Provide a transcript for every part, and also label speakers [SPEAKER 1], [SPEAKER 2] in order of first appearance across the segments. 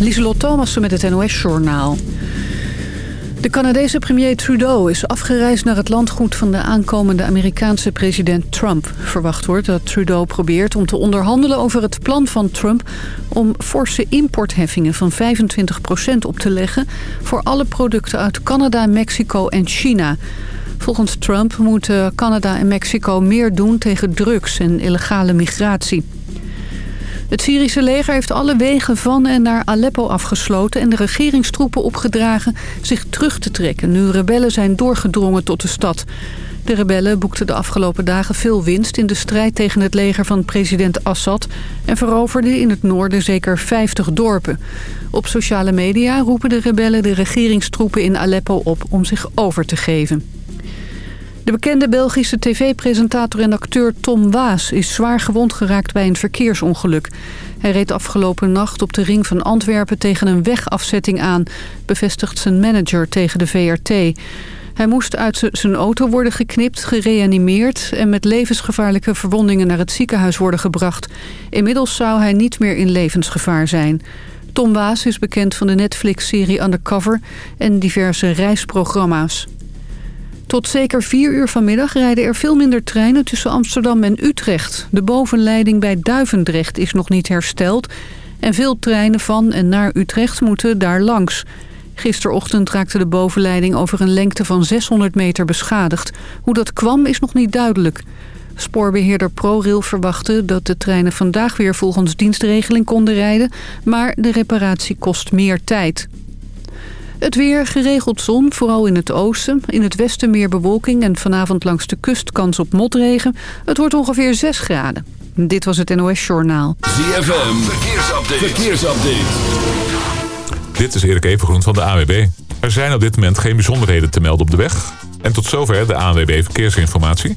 [SPEAKER 1] Lieselot Thomassen met het NOS-journaal. De Canadese premier Trudeau is afgereisd naar het landgoed van de aankomende Amerikaanse president Trump. Verwacht wordt dat Trudeau probeert om te onderhandelen over het plan van Trump... om forse importheffingen van 25% op te leggen... voor alle producten uit Canada, Mexico en China. Volgens Trump moeten Canada en Mexico meer doen tegen drugs en illegale migratie. Het Syrische leger heeft alle wegen van en naar Aleppo afgesloten... en de regeringstroepen opgedragen zich terug te trekken... nu rebellen zijn doorgedrongen tot de stad. De rebellen boekten de afgelopen dagen veel winst... in de strijd tegen het leger van president Assad... en veroverden in het noorden zeker 50 dorpen. Op sociale media roepen de rebellen de regeringstroepen in Aleppo op... om zich over te geven. De bekende Belgische tv-presentator en acteur Tom Waas is zwaar gewond geraakt bij een verkeersongeluk. Hij reed afgelopen nacht op de ring van Antwerpen tegen een wegafzetting aan, bevestigt zijn manager tegen de VRT. Hij moest uit zijn auto worden geknipt, gereanimeerd en met levensgevaarlijke verwondingen naar het ziekenhuis worden gebracht. Inmiddels zou hij niet meer in levensgevaar zijn. Tom Waas is bekend van de Netflix-serie Undercover en diverse reisprogramma's. Tot zeker vier uur vanmiddag rijden er veel minder treinen tussen Amsterdam en Utrecht. De bovenleiding bij Duivendrecht is nog niet hersteld... en veel treinen van en naar Utrecht moeten daar langs. Gisterochtend raakte de bovenleiding over een lengte van 600 meter beschadigd. Hoe dat kwam is nog niet duidelijk. Spoorbeheerder ProRail verwachtte dat de treinen vandaag weer volgens dienstregeling konden rijden... maar de reparatie kost meer tijd. Het weer, geregeld zon, vooral in het oosten. In het westen meer bewolking en vanavond langs de kust kans op motregen. Het wordt ongeveer 6 graden. Dit was het NOS Journaal.
[SPEAKER 2] ZFM, verkeersupdate. verkeersupdate.
[SPEAKER 3] Dit is Erik Evengroen van de AWB. Er zijn op dit moment geen bijzonderheden te melden op de weg. En tot zover de ANWB Verkeersinformatie.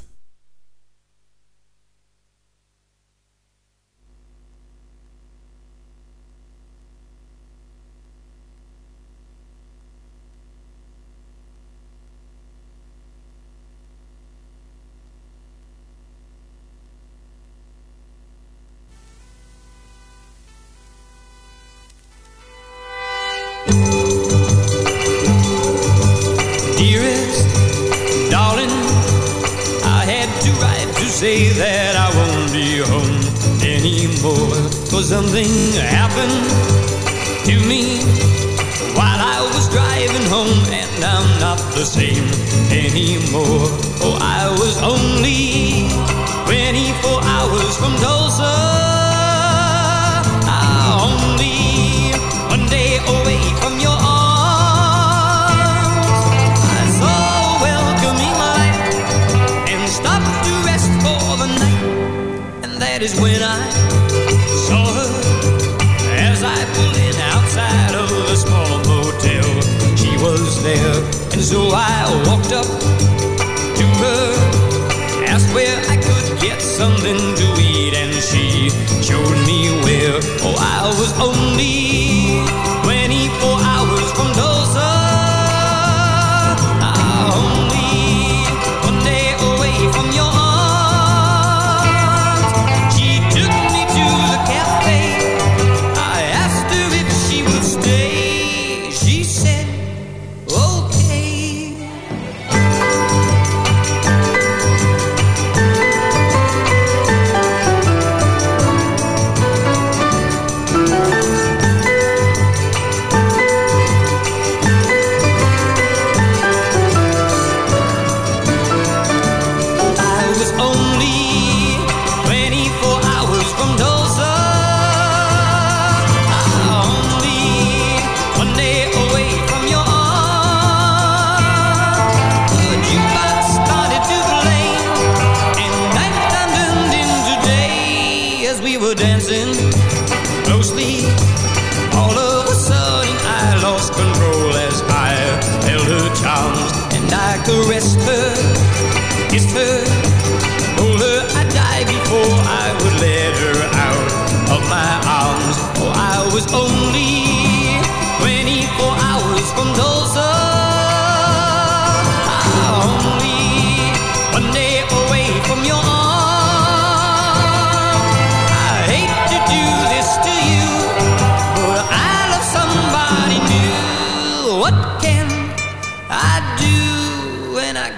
[SPEAKER 4] That is when I saw her as I pulled in outside of the small motel. She was there, and so I walked up to her, asked where I could get something to eat, and she showed me where. Oh, I was only I her, kissed her, told her I'd die before I would let her out of my arms. Oh, I was only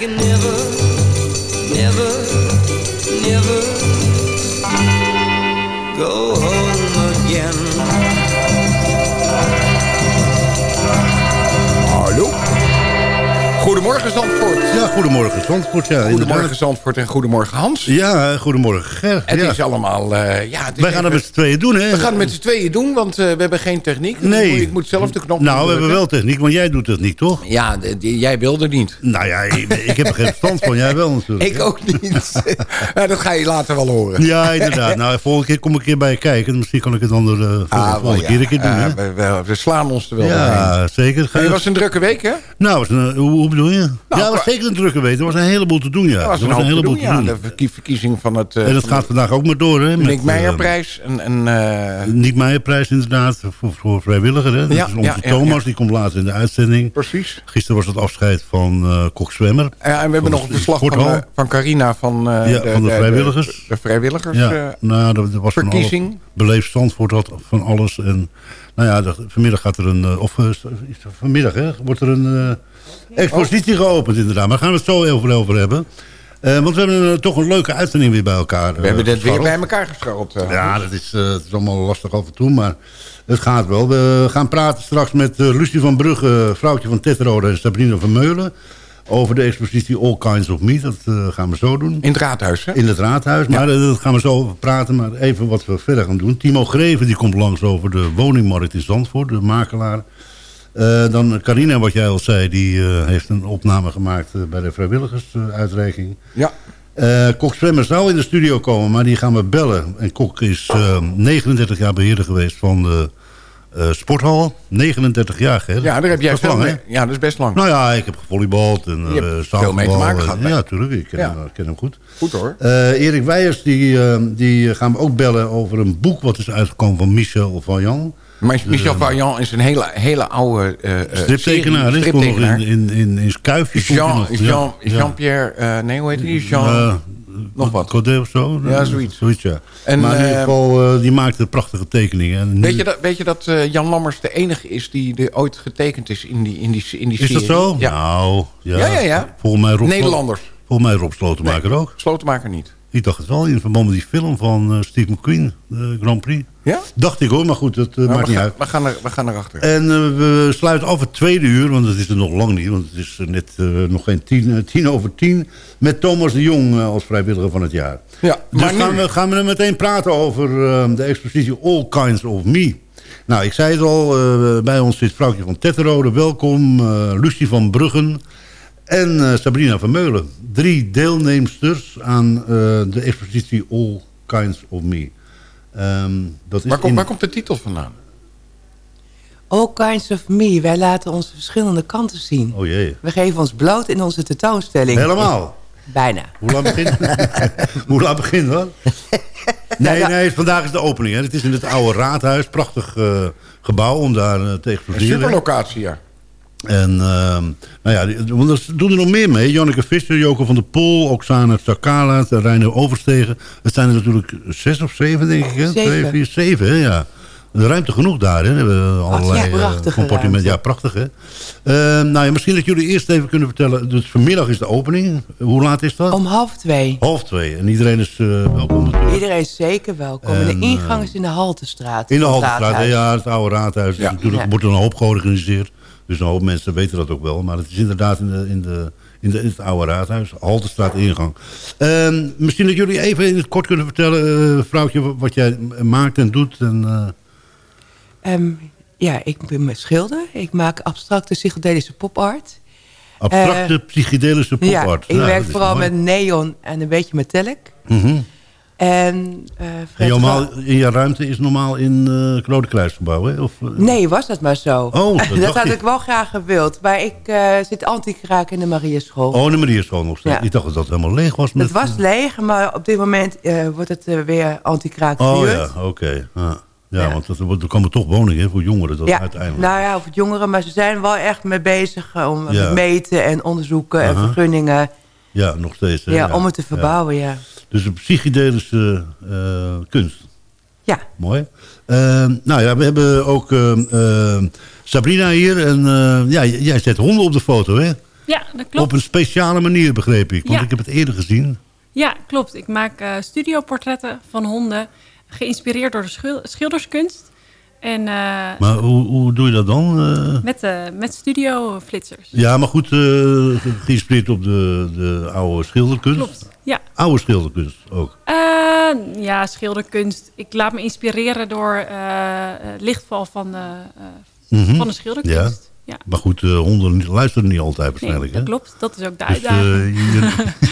[SPEAKER 4] can never, never, never go
[SPEAKER 5] Goedemorgen Zandvoort.
[SPEAKER 6] Ja, goedemorgen Zandvoort. Ja,
[SPEAKER 5] Goedemorgen
[SPEAKER 6] inderdaad.
[SPEAKER 5] Zandvoort en goedemorgen Hans.
[SPEAKER 6] Ja, goedemorgen Ger.
[SPEAKER 5] Het
[SPEAKER 6] ja.
[SPEAKER 5] is allemaal... eh, ja, het is
[SPEAKER 6] Wij gaan het met z'n tweeën doen, hè?
[SPEAKER 5] We gaan het met z'n tweeën doen, want eh, we hebben geen techniek.
[SPEAKER 6] Nee.
[SPEAKER 5] Ik moet, ik moet zelf de knop
[SPEAKER 6] Nou, we hebben wel techniek, want jij doet techniek, toch?
[SPEAKER 5] Ja, jij wilde niet.
[SPEAKER 6] Nou ja, ik, ik heb er geen verstand van. Jij wel natuurlijk.
[SPEAKER 5] Ik ook niet. nou, dat ga je later wel horen.
[SPEAKER 6] Ja, inderdaad. Nou, volgende keer kom ik een keer bij je kijken. Misschien kan ik het dan de volgende,
[SPEAKER 5] Ah, wel,
[SPEAKER 6] volgende
[SPEAKER 5] ja.
[SPEAKER 6] keer een keer doen,
[SPEAKER 5] Eh,
[SPEAKER 6] hè?
[SPEAKER 5] we, we- we slaan ons er wel doorheen.
[SPEAKER 6] Ja, zeker. Ga je-
[SPEAKER 5] het was een drukke week, hè?
[SPEAKER 6] Nou, hoe, hoe bedoel je? Ja, het was zeker een drukke week. Er was een heleboel te doen, ja.
[SPEAKER 5] Er was
[SPEAKER 6] er
[SPEAKER 5] een hoop te doen, ja.
[SPEAKER 6] te
[SPEAKER 5] De verkiezing van het... eh,
[SPEAKER 6] En dat
[SPEAKER 5] van
[SPEAKER 6] gaat
[SPEAKER 5] de
[SPEAKER 6] vandaag ook maar door, hè? met,
[SPEAKER 5] Nick
[SPEAKER 6] eh,
[SPEAKER 5] Meijerprijs. En, en, eh,
[SPEAKER 6] Nick Meijerprijs inderdaad, voor, voor vrijwilliger. Hè? Dat
[SPEAKER 5] Ja,
[SPEAKER 6] is onze
[SPEAKER 5] ja,
[SPEAKER 6] Thomas, die komt later in de uitzending.
[SPEAKER 5] precies.
[SPEAKER 6] Gisteren was het afscheid van eh Kok Zwemmer.
[SPEAKER 5] Ja, en we hebben nog
[SPEAKER 6] de
[SPEAKER 5] verslag van, van Carina van,
[SPEAKER 6] Ja, van de vrijwilligers.
[SPEAKER 5] De, de vrijwilligers.
[SPEAKER 6] Ja, nou, dat, dat was van
[SPEAKER 5] verkiezing.
[SPEAKER 6] alles. Beleefd Zandvoort had van alles. En nou ja, dat- vanmiddag gaat er een, of vanmiddag hè, wordt er een expositie geopend inderdaad. Maar daar gaan we het zo over, over hebben. Eh, want we hebben eh, toch een leuke uitzending weer bij elkaar.
[SPEAKER 5] we hebben dit weer bij elkaar gescharreld. eh.
[SPEAKER 6] Ja, dat is, eh, het is allemaal lastig af en toe, maar het gaat wel. We gaan praten straks met eh, Lucie van Brugge, vrouwtje van Tetrode en Sabrina van Meulen. Over de expositie All Kinds of Meat. Dat eh, gaan we zo doen.
[SPEAKER 5] In het raadhuis, hè?
[SPEAKER 6] In het raadhuis, maar eh, dat gaan we zo over praten. Maar even wat we verder gaan doen. Timo Greven die komt langs over de woningmarkt in Zandvoort, de makelaar. Eh, dan Carina, wat jij al zei, die eh, heeft een opname gemaakt eh, bij de vrijwilligersuitreiking.
[SPEAKER 5] Ja.
[SPEAKER 6] Kok Zwemmer zou in de studio komen, maar die gaan we bellen. En Kok is eh, 39 jaar beheerder geweest van de sporthal. 39 jaar, hè?
[SPEAKER 5] ja, daar heb jij
[SPEAKER 6] Dat is
[SPEAKER 5] veel
[SPEAKER 6] lang,
[SPEAKER 5] mee.
[SPEAKER 6] hè?
[SPEAKER 5] Ja, dat is best lang.
[SPEAKER 6] Nou ja, ik heb gevolleybald en
[SPEAKER 5] veel mee te maken
[SPEAKER 6] en-
[SPEAKER 5] gehad?
[SPEAKER 6] Ja, natuurlijk. Ik ken,
[SPEAKER 5] Ja.
[SPEAKER 6] hem, ik ken hem goed.
[SPEAKER 5] Goed hoor.
[SPEAKER 6] Erik Weijers, die, die gaan we ook bellen over een boek... wat is uitgekomen van Michel Vaillant.
[SPEAKER 5] Maar Michel Vaillant is een hele, hele oude uh,
[SPEAKER 6] Striptekenaar, nog in, in, in, hij
[SPEAKER 5] Jean. Jean. Jean-Pierre, eh, nee, hoe heet die? Jean,
[SPEAKER 6] Eh,
[SPEAKER 5] nog wat.
[SPEAKER 6] Codet of zo?
[SPEAKER 5] Ja, zoiets.
[SPEAKER 6] Zoiets, ja.
[SPEAKER 5] En,
[SPEAKER 6] maar in ieder
[SPEAKER 5] eh,
[SPEAKER 6] geval, eh, die maakte prachtige tekeningen. Nu-
[SPEAKER 5] Weet je dat, weet je dat eh, Jan Lammers de enige is die er ooit getekend is in die, in die, in die
[SPEAKER 6] is
[SPEAKER 5] serie?
[SPEAKER 6] dat zo?
[SPEAKER 5] Ja.
[SPEAKER 6] Nou, ja.
[SPEAKER 5] Ja, ja, ja.
[SPEAKER 6] Volgens mij Rob
[SPEAKER 5] Nederlanders.
[SPEAKER 6] Volgens mij Rob Slotenmaker
[SPEAKER 5] Nee,
[SPEAKER 6] ook.
[SPEAKER 5] Slotenmaker niet.
[SPEAKER 6] Ik dacht het wel, in verband met die film van eh, Steve McQueen, de Grand Prix.
[SPEAKER 5] Ja?
[SPEAKER 6] Dacht ik hoor, maar goed, dat eh,
[SPEAKER 5] Nou,
[SPEAKER 6] maakt niet
[SPEAKER 5] gaan,
[SPEAKER 6] uit.
[SPEAKER 5] we, gaan er, we gaan erachter.
[SPEAKER 6] En eh, we sluiten af het tweede uur, want het is er nog lang niet. Want het is eh, net eh, nog geen tien, eh, tien over tien. Met Thomas de Jong eh, als vrijwilliger van het jaar.
[SPEAKER 5] Ja,
[SPEAKER 6] Dus
[SPEAKER 5] maar
[SPEAKER 6] gaan
[SPEAKER 5] nu-
[SPEAKER 6] we, gaan we er meteen praten over eh, de expositie All Kinds of Me. Nou, ik zei het al, eh, bij ons zit vrouwtje van Tetterode. Welkom, eh, Lucie van Bruggen en eh, Sabrina van Meulen. Drie deelnemsters aan eh, de expositie All Kinds of Me. Ehm, dat is
[SPEAKER 5] waar, komt,
[SPEAKER 6] in-
[SPEAKER 5] waar komt de titel vandaan?
[SPEAKER 7] All kinds of me. Wij laten onze verschillende kanten zien.
[SPEAKER 6] Oh jee.
[SPEAKER 7] We geven ons bloot in onze tentoonstelling.
[SPEAKER 6] Helemaal.
[SPEAKER 7] Bijna.
[SPEAKER 6] Hoe laat begint Hoe laat begint dat? Nee,
[SPEAKER 7] ja.
[SPEAKER 6] nee, vandaag is de opening. Hè. Het is in het oude raadhuis. Prachtig eh, gebouw om daar te
[SPEAKER 5] Een
[SPEAKER 6] exploseren.
[SPEAKER 5] superlocatie, ja.
[SPEAKER 6] En ehm, nou ja, want er doen er nog meer mee. Janneke Visser, Joko van der Pol, Oksana Sakala, Reiner Overstegen. Het zijn er natuurlijk zes of zeven, denk ik. Hè?
[SPEAKER 7] Zeven.
[SPEAKER 6] Twee, vier, zeven, hè? ja. De ruimte genoeg daar, hè? We hebben allerlei
[SPEAKER 7] ja,
[SPEAKER 6] eh, compartimenten. Ja, prachtig, hè? Ehm, nou ja, misschien dat jullie eerst even kunnen vertellen. Dus vanmiddag is de opening. Hoe laat is dat?
[SPEAKER 7] Om half twee.
[SPEAKER 6] Half twee. En iedereen is eh, welkom natuurlijk.
[SPEAKER 7] Iedereen is zeker welkom. En
[SPEAKER 6] En,
[SPEAKER 7] de ingang is in de Haltestraat.
[SPEAKER 6] In de Haltestraat, ja, het oude raadhuis.
[SPEAKER 5] Ja.
[SPEAKER 6] Natuurlijk
[SPEAKER 7] Ja.
[SPEAKER 6] wordt er een hoop georganiseerd. Dus een hoop mensen weten dat ook wel. Maar het is inderdaad in, de, in, de, in, de, in het oude raadhuis. Haltestraat ingang. Ehm, misschien dat jullie even in het kort kunnen vertellen, eh, vrouwtje, wat jij maakt en doet. En, eh,
[SPEAKER 7] Ehm, ja, ik ben schilder. Ik maak abstracte psychedelische popart.
[SPEAKER 6] abstracte psychedelische
[SPEAKER 7] Ja,
[SPEAKER 6] popart.
[SPEAKER 7] ik
[SPEAKER 6] Nou,
[SPEAKER 7] werk vooral
[SPEAKER 6] mooi.
[SPEAKER 7] met neon en een beetje metallic.
[SPEAKER 6] Mhm.
[SPEAKER 7] En, eh
[SPEAKER 6] En normaal, in je ruimte is normaal in het Rode Kruisgebouw, hè? Of, eh,
[SPEAKER 7] Nee, was dat maar zo.
[SPEAKER 6] Oh, dat
[SPEAKER 7] had
[SPEAKER 6] ik.
[SPEAKER 7] ik wel graag gewild. Maar ik zit anti-kraak in de Marieschool.
[SPEAKER 6] Oh, de Marierschool nog steeds.
[SPEAKER 7] Ja.
[SPEAKER 6] Ik dacht dat dat helemaal leeg was. Met,
[SPEAKER 7] het was leeg, maar op dit moment wordt het weer anti-kraak
[SPEAKER 6] Oh ja, oké. Ja. Ja,
[SPEAKER 7] Ja.
[SPEAKER 6] want er, er komen toch woningen voor jongeren dat
[SPEAKER 7] Ja,
[SPEAKER 6] uiteindelijk.
[SPEAKER 7] nou ja, het jongeren, maar ze zijn wel echt mee bezig om
[SPEAKER 6] Ja.
[SPEAKER 7] meten en onderzoeken en vergunningen.
[SPEAKER 6] Ja, nog steeds. hè,
[SPEAKER 7] Ja, om het te verbouwen, ja.
[SPEAKER 6] Dus een psychedelische eh, kunst.
[SPEAKER 7] Ja,
[SPEAKER 6] Mooi. Eh, nou ja, we hebben ook eh, eh, Sabrina hier. En eh, ja, jij zet honden op de foto, hè?
[SPEAKER 8] Ja, dat klopt.
[SPEAKER 6] Op een speciale manier, begreep ik. Want
[SPEAKER 8] Ja.
[SPEAKER 6] ik heb het eerder gezien.
[SPEAKER 8] Ja, klopt. Ik maak eh studioportretten van honden, geïnspireerd door de schil- schilderskunst. En eh,
[SPEAKER 6] Maar hoe, hoe doe je dat dan? eh?
[SPEAKER 8] met, eh met studioflitsers.
[SPEAKER 6] ja, maar goed, geïnspireerd op de, de oude schilderkunst.
[SPEAKER 8] Klopt, ja.
[SPEAKER 6] Oude schilderkunst ook.
[SPEAKER 8] Ja, schilderkunst. Ik laat me inspireren door het lichtval van de,
[SPEAKER 6] Mhm.
[SPEAKER 8] van de schilderkunst. Ja.
[SPEAKER 6] Maar goed, eh, honden luisteren niet altijd
[SPEAKER 8] Nee,
[SPEAKER 6] waarschijnlijk,
[SPEAKER 8] dat
[SPEAKER 6] hè?
[SPEAKER 8] klopt. Dat is ook de
[SPEAKER 6] Dus
[SPEAKER 8] uitdaging.
[SPEAKER 6] eh,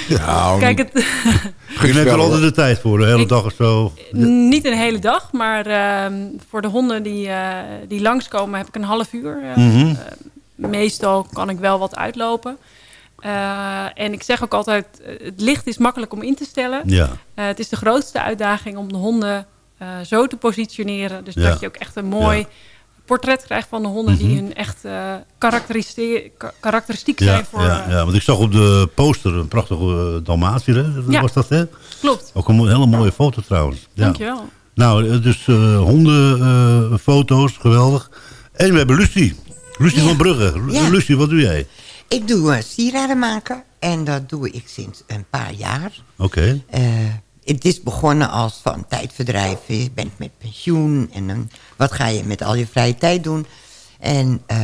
[SPEAKER 6] je,
[SPEAKER 5] Nou,
[SPEAKER 8] Kijk, het,
[SPEAKER 6] je neemt er altijd de tijd voor, de hele
[SPEAKER 8] Ik-
[SPEAKER 6] dag of zo.
[SPEAKER 8] niet een hele dag, maar ehm, voor de honden die, eh, die langskomen heb ik een half uur.
[SPEAKER 6] Mhm.
[SPEAKER 8] meestal kan ik wel wat uitlopen. Eh, en ik zeg ook altijd, het licht is makkelijk om in te stellen.
[SPEAKER 6] Ja,
[SPEAKER 8] Eh, het is de grootste uitdaging om de honden eh, zo te positioneren. Dus
[SPEAKER 6] Ja.
[SPEAKER 8] dat je ook echt een mooi
[SPEAKER 6] Ja.
[SPEAKER 8] Portret krijgt van de honden...
[SPEAKER 6] Mhm.
[SPEAKER 8] die hun echt eh, karakteristiek, ka- karakteristiek
[SPEAKER 6] ja,
[SPEAKER 8] zijn voor...
[SPEAKER 6] ja,
[SPEAKER 8] eh,
[SPEAKER 6] ja, want ik zag op de poster een prachtige uh, Dalmatiër, hè?
[SPEAKER 8] Ja.
[SPEAKER 6] Was dat, hè?
[SPEAKER 8] Klopt,
[SPEAKER 6] Ook een hele mooie foto trouwens. Ja.
[SPEAKER 8] dankjewel.
[SPEAKER 6] Nou, eh, dus eh hondenfoto's, geweldig. En we hebben Lucie. Lucie
[SPEAKER 9] Ja.
[SPEAKER 6] van Brugge. Lucie, wat doe jij?
[SPEAKER 9] Ik doe uh, sieraden maken en dat doe ik sinds een paar jaar.
[SPEAKER 6] Oké.
[SPEAKER 9] Eh, het is begonnen als van tijdverdrijf. Je bent met pensioen en dan, wat ga je met al je vrije tijd doen? En eh,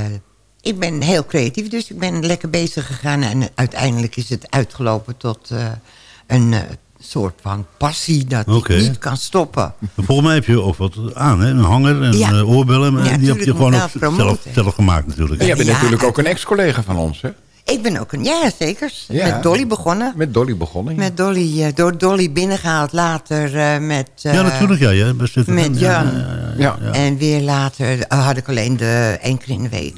[SPEAKER 9] ik ben heel creatief, dus ik ben lekker bezig gegaan. En uiteindelijk is het uitgelopen tot eh, een eh, soort van passie dat ik niet kan stoppen.
[SPEAKER 6] Volgens mij heb je ook wat aan, hè? Een hanger en
[SPEAKER 9] Ja.
[SPEAKER 6] oorbellen. Maar
[SPEAKER 9] Ja,
[SPEAKER 6] die heb je gewoon zelf, zelf gemaakt natuurlijk.
[SPEAKER 5] En jij bent
[SPEAKER 9] Ja,
[SPEAKER 5] natuurlijk ook een ex-collega van ons, hè?
[SPEAKER 9] Ik ben ook een, ja zeker,
[SPEAKER 5] Ja.
[SPEAKER 9] met Dolly begonnen.
[SPEAKER 5] Met Dolly begonnen. ja.
[SPEAKER 9] Met Dolly, eh, door Dolly binnengehaald, later eh, met... eh,
[SPEAKER 6] ja, natuurlijk. Ja, ja.
[SPEAKER 9] Met
[SPEAKER 6] ja,
[SPEAKER 9] Jan.
[SPEAKER 6] ja, ja,
[SPEAKER 5] Ja.
[SPEAKER 9] En weer later had ik alleen de één keer in de week...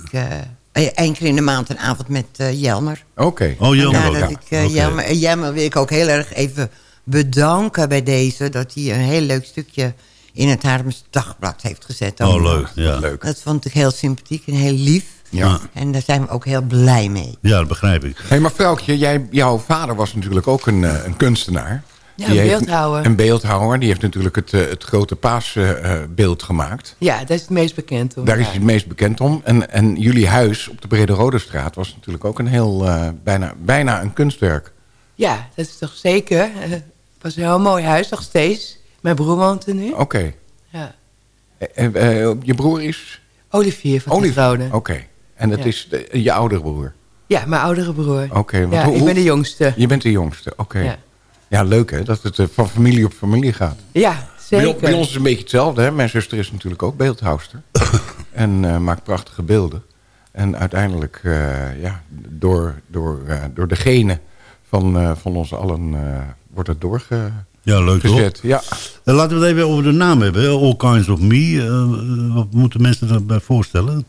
[SPEAKER 9] één keer in de maand een avond met eh, Jelmer.
[SPEAKER 5] Oké.
[SPEAKER 6] Oh, Jelmer
[SPEAKER 9] Ja,
[SPEAKER 6] ook.
[SPEAKER 9] ik. Jelmer, Jelmer wil ik ook heel erg even bedanken bij deze... dat hij een heel leuk stukje in het Haarlems Dagblad heeft gezet.
[SPEAKER 6] Oh, leuk. Ja.
[SPEAKER 5] Leuk.
[SPEAKER 9] Dat vond ik heel sympathiek en heel lief.
[SPEAKER 5] Ja.
[SPEAKER 9] En daar zijn we ook heel blij mee.
[SPEAKER 6] ja, dat begrijp ik.
[SPEAKER 5] Hé, maar vrouwtje, jij, jouw vader was natuurlijk ook een, eh, een kunstenaar.
[SPEAKER 7] Ja,
[SPEAKER 5] Die
[SPEAKER 7] een
[SPEAKER 5] heeft-
[SPEAKER 7] beeldhouwer.
[SPEAKER 5] Een beeldhouwer. Die heeft natuurlijk het, eh, het grote paasbeeld gemaakt.
[SPEAKER 7] Ja, dat is het meest bekend. Hoor.
[SPEAKER 5] Daar is
[SPEAKER 7] Ja.
[SPEAKER 5] hij het meest bekend om. En, en jullie huis op de Brede Rode Straat was natuurlijk ook een heel, eh, bijna, bijna een kunstwerk.
[SPEAKER 7] Ja, dat is toch zeker. Eh, Het was een heel mooi huis, nog steeds. Mijn broer woont er nu.
[SPEAKER 5] Oké.
[SPEAKER 7] Ja.
[SPEAKER 5] Eh, eh, je broer is?
[SPEAKER 7] Olivier van
[SPEAKER 5] Olivier.
[SPEAKER 7] Rode.
[SPEAKER 5] Oké. En dat
[SPEAKER 7] Ja.
[SPEAKER 5] is de- je oudere broer?
[SPEAKER 7] Ja, mijn oudere broer.
[SPEAKER 5] Oké. want
[SPEAKER 7] ja,
[SPEAKER 5] hoe-
[SPEAKER 7] ik ben de jongste.
[SPEAKER 5] Je bent de jongste, oké.
[SPEAKER 7] Ja.
[SPEAKER 5] Ja. leuk hè, dat het eh, van familie op familie gaat.
[SPEAKER 7] Ja, zeker.
[SPEAKER 5] bij ons is het een beetje hetzelfde. Hè? Mijn zuster is natuurlijk ook beeldhouwster. en eh, maakt prachtige beelden. En uiteindelijk, eh, ja, door, door, eh, door de genen van, eh, van ons allen eh, wordt het doorgezet.
[SPEAKER 6] Ja, leuk toch?
[SPEAKER 5] Ja.
[SPEAKER 6] Eh, laten we het even over de naam hebben. All Kinds of Me. Wat moeten mensen erbij voorstellen?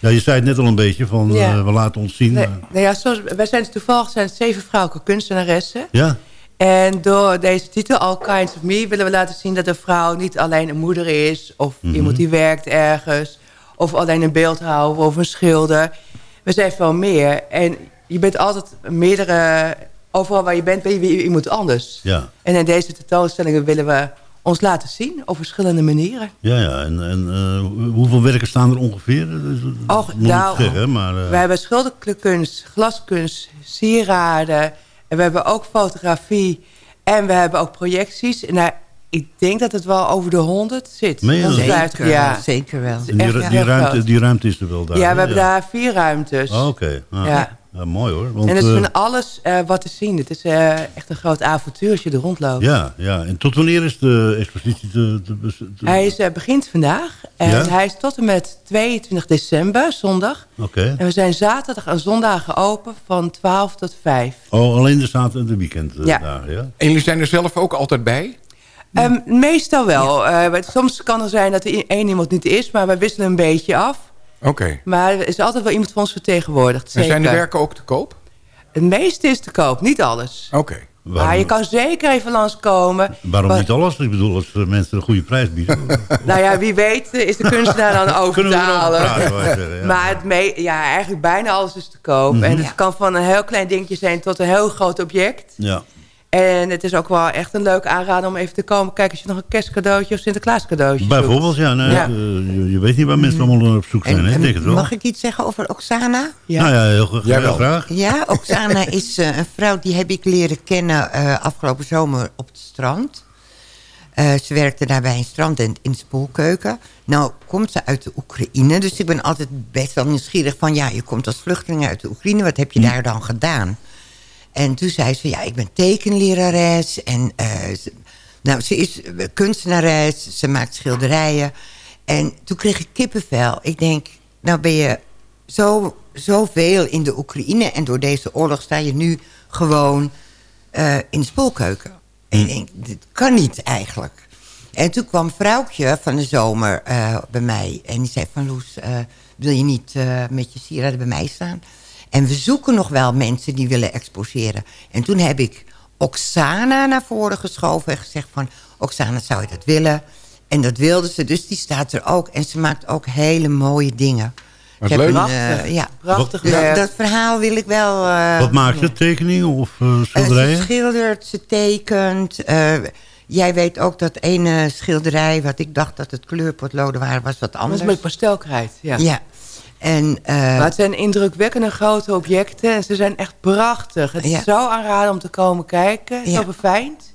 [SPEAKER 6] Ja, je zei het net al een beetje. Van,
[SPEAKER 7] Ja.
[SPEAKER 6] eh, we laten ons zien.
[SPEAKER 7] Nee, nou ja, zoals, wij zijn toevallig zijn zeven vrouwelijke kunstenaressen.
[SPEAKER 6] Ja?
[SPEAKER 7] En door deze titel, All Kinds of Me, willen we laten zien dat een vrouw niet alleen een moeder is... of
[SPEAKER 6] Mhm.
[SPEAKER 7] iemand die werkt ergens, of alleen een beeldhouwer of een schilder. We zijn veel meer. En je bent altijd meerdere... Overal waar je bent, ben je iemand anders.
[SPEAKER 6] Ja.
[SPEAKER 7] En in deze tentoonstellingen willen we ons laten zien op verschillende manieren.
[SPEAKER 6] Ja, ja. En, en eh, hoeveel werken staan er ongeveer? Dat dat
[SPEAKER 7] Och, nou,
[SPEAKER 6] zeggen, maar...
[SPEAKER 7] We hebben schilderkunst, glaskunst, sieraden. En we hebben ook fotografie. En we hebben ook projecties. En nou, ik denk dat het wel over de 100 zit.
[SPEAKER 6] Meen je dat?
[SPEAKER 7] 150,
[SPEAKER 9] Zeker,
[SPEAKER 7] ja.
[SPEAKER 9] zeker wel.
[SPEAKER 6] Die,
[SPEAKER 7] echt
[SPEAKER 6] ruimte, die ruimte is er wel daar.
[SPEAKER 7] ja,
[SPEAKER 6] hè?
[SPEAKER 7] we hebben daar vier ruimtes.
[SPEAKER 6] Oh, Oké. Ah.
[SPEAKER 7] Ja.
[SPEAKER 6] Ja, mooi hoor. Want,
[SPEAKER 7] en het is
[SPEAKER 6] eh,
[SPEAKER 7] van alles eh, wat te zien. Het is eh, echt een groot avontuur als je er rondloopt.
[SPEAKER 6] ja, ja, en tot wanneer is de expositie te... te, te-
[SPEAKER 7] Hij is, eh, begint vandaag. En
[SPEAKER 6] Ja?
[SPEAKER 7] hij is tot en met 22 december, zondag.
[SPEAKER 6] Oké.
[SPEAKER 7] En we zijn zaterdag en zondagen open van 12 tot 5.
[SPEAKER 6] Oh, alleen de zaterdag en de weekend
[SPEAKER 7] Ja.
[SPEAKER 5] En jullie zijn er zelf ook altijd bij?
[SPEAKER 7] Ehm, meestal wel. Eh, soms kan er zijn dat er één iemand niet is, maar we wisselen een beetje af.
[SPEAKER 5] Oké.
[SPEAKER 7] Maar er is altijd wel iemand van ons vertegenwoordigd.
[SPEAKER 5] En zijn de werken ook te koop?
[SPEAKER 7] Het meeste is te koop, niet alles.
[SPEAKER 5] Oké.
[SPEAKER 7] Maar je kan zeker even langskomen.
[SPEAKER 6] Waarom
[SPEAKER 7] Maar-
[SPEAKER 6] niet alles? Ik bedoel, als mensen een goede prijs bieden.
[SPEAKER 7] Nou ja, wie weet is de kunstenaar dan over
[SPEAKER 6] Kunnen
[SPEAKER 7] te
[SPEAKER 6] we erover
[SPEAKER 7] halen.
[SPEAKER 6] praten, wou ik zeggen, ja.
[SPEAKER 7] Maar het me ja, eigenlijk bijna alles is te koop.
[SPEAKER 6] Mhm.
[SPEAKER 7] En het kan van een heel klein dingetje zijn tot een heel groot object.
[SPEAKER 6] Ja.
[SPEAKER 7] En het is ook wel echt een leuk aanrader om even te komen kijken... als je nog een kerstcadeautje of Sinterklaas cadeautje
[SPEAKER 6] Bijvoorbeeld, ja. Nee,
[SPEAKER 7] Ja.
[SPEAKER 6] eh, je, je weet niet waar mensen allemaal op zoek zijn.
[SPEAKER 9] En,
[SPEAKER 6] hè? Ik
[SPEAKER 9] en
[SPEAKER 6] denk het wel.
[SPEAKER 9] mag ik iets zeggen over Oksana?
[SPEAKER 7] Ja.
[SPEAKER 6] Nou ja, heel, graag.
[SPEAKER 9] Ja, Oksana is eh, een vrouw die heb ik leren kennen eh, afgelopen zomer op het strand. Eh, ze werkte daar bij een strandtent in de spoelkeuken. Nou komt ze uit de Oekraïne, dus ik ben altijd best wel nieuwsgierig van... ja, je komt als vluchteling uit de Oekraïne, wat heb je daar dan gedaan? En toen zei ze, ja, ik ben tekenlerares en... eh, ze, nou, ze is kunstenares, ze maakt schilderijen. En toen kreeg ik kippenvel. Ik denk, nou ben je zo, zoveel in de Oekraïne... en door deze oorlog sta je nu gewoon eh, in de spoelkeuken. En ik denk, dit kan niet eigenlijk. En toen kwam vrouwtje van de zomer eh, bij mij. En die zei van Loes, wil je niet met je sieraden bij mij staan? En we zoeken nog wel mensen die willen exposeren. En toen heb ik Oksana naar voren geschoven en gezegd van... Oksana, zou je dat willen? En dat wilde ze, dus die staat er ook. En ze maakt ook hele mooie dingen.
[SPEAKER 5] Wat
[SPEAKER 9] Ik heb
[SPEAKER 5] leuk.
[SPEAKER 9] een,
[SPEAKER 7] Prachtig.
[SPEAKER 9] eh, ja.
[SPEAKER 7] Prachtig
[SPEAKER 9] Dus dat verhaal wil ik wel... eh,
[SPEAKER 6] Wat maakt ze? Tekeningen of eh, schilderijen?
[SPEAKER 9] ze schildert, ze tekent. eh, jij weet ook dat ene schilderij... wat ik dacht dat het kleurpotloden waren, was wat
[SPEAKER 7] Dat
[SPEAKER 9] anders.
[SPEAKER 7] is met pastelkrijt, ja.
[SPEAKER 9] Ja. En, eh,
[SPEAKER 7] Maar het zijn indrukwekkende grote objecten. En ze zijn echt prachtig. Het is
[SPEAKER 9] Ja.
[SPEAKER 7] zo aanraden om te komen kijken.
[SPEAKER 9] Ja.
[SPEAKER 7] Zo befijnd.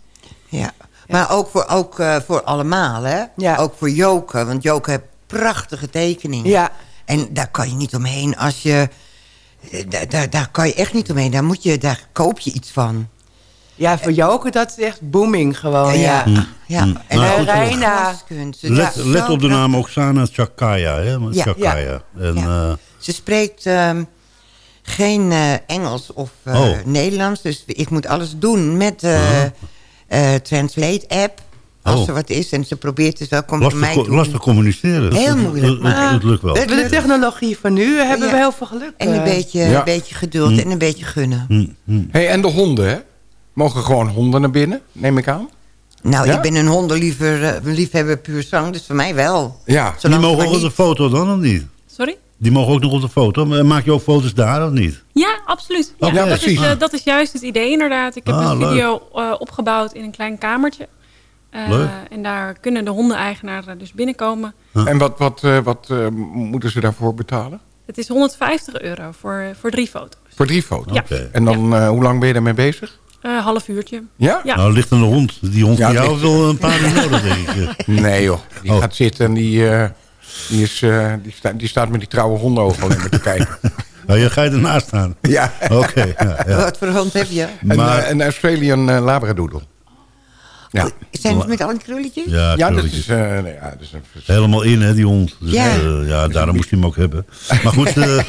[SPEAKER 9] ja. Maar ook, voor, ook eh, voor allemaal, hè?
[SPEAKER 7] Ja.
[SPEAKER 9] Ook voor Joke, want Joke heeft prachtige tekeningen.
[SPEAKER 7] Ja.
[SPEAKER 9] En daar kan je niet omheen als je... eh, Daar, daar, daar kan je echt niet omheen. Daar, moet je, daar koop je iets van.
[SPEAKER 7] Ja, voor Joke, dat is echt booming gewoon. Ja.
[SPEAKER 9] ja. ja.
[SPEAKER 6] Mm.
[SPEAKER 9] En ook
[SPEAKER 7] goed, Reina.
[SPEAKER 9] Het
[SPEAKER 6] Let, let op de naam Oksana Chakaya. Hè?
[SPEAKER 9] Ja.
[SPEAKER 6] Chakaya. En,
[SPEAKER 9] Ja.
[SPEAKER 6] eh,
[SPEAKER 9] Ze spreekt ehm, geen eh, Engels of eh,
[SPEAKER 6] Oh.
[SPEAKER 9] Nederlands. Dus ik moet alles doen met de eh, Translate-app. Als
[SPEAKER 6] Oh.
[SPEAKER 9] er wat is. En ze probeert dus ook om voor mij
[SPEAKER 6] lastig, lastig communiceren.
[SPEAKER 9] Heel
[SPEAKER 6] Het-
[SPEAKER 9] moeilijk,
[SPEAKER 6] Het,
[SPEAKER 9] maar-
[SPEAKER 6] het, het lukt wel.
[SPEAKER 9] Het
[SPEAKER 7] Met de technologie van nu hebben
[SPEAKER 9] Ja.
[SPEAKER 7] we heel veel geluk.
[SPEAKER 9] En een beetje,
[SPEAKER 5] Ja.
[SPEAKER 9] een beetje geduld en een beetje gunnen.
[SPEAKER 5] Hey, en de honden, hè? Mogen gewoon honden naar binnen, neem ik aan?
[SPEAKER 9] Nou,
[SPEAKER 5] Ja?
[SPEAKER 9] ik ben een hondenliefhebber uh, liefhebber puur zang. Dus voor mij wel.
[SPEAKER 5] Ja.
[SPEAKER 6] Die mogen ook op de foto dan, of niet?
[SPEAKER 8] Sorry?
[SPEAKER 6] Die mogen ook nog op de foto. Maar Maak je ook foto's daar, of niet?
[SPEAKER 8] Ja, absoluut. Ja,
[SPEAKER 6] Oké.
[SPEAKER 8] dat, is,
[SPEAKER 5] precies.
[SPEAKER 8] eh, dat is juist het idee inderdaad. Ik heb
[SPEAKER 6] Ah,
[SPEAKER 8] een video eh, opgebouwd in een klein kamertje. Eh,
[SPEAKER 6] Leuk.
[SPEAKER 8] En daar kunnen de hondeneigenaren dus binnenkomen.
[SPEAKER 5] En wat, wat, eh, wat eh, moeten ze daarvoor betalen?
[SPEAKER 8] Het is 150 euro voor, voor drie foto's.
[SPEAKER 5] Voor drie foto's?
[SPEAKER 8] Ja.
[SPEAKER 6] Oké.
[SPEAKER 5] En dan, eh, hoe lang ben je daarmee bezig?
[SPEAKER 8] Eh half uurtje.
[SPEAKER 5] Ja?
[SPEAKER 8] Ja.
[SPEAKER 6] Nou, ligt de hond. Die hond
[SPEAKER 5] Ja,
[SPEAKER 6] van jou wel een paar uur nodig, denk ik.
[SPEAKER 5] Nee joh, die
[SPEAKER 6] Oh.
[SPEAKER 5] gaat zitten en die, eh, die, is, eh, die, sta- die staat met die trouwe hondenogen alleen maar te kijken.
[SPEAKER 6] Nou, je ga je ernaast staan.
[SPEAKER 5] Ja,
[SPEAKER 6] Oké, ja, ja.
[SPEAKER 9] Wat voor hond heb je?
[SPEAKER 5] een,
[SPEAKER 6] Maar-
[SPEAKER 5] een Australian Labradoodle. Ja,
[SPEAKER 9] Zijn het met al die krulletjes?
[SPEAKER 6] Ja,
[SPEAKER 5] ja, dat
[SPEAKER 6] krulletjes.
[SPEAKER 5] is, eh, nou ja, dat is een
[SPEAKER 6] Helemaal in, hè, die hond. Dus,
[SPEAKER 9] Ja.
[SPEAKER 6] ja. ja, daarom moest hij hem ook hebben. Maar goed, eh,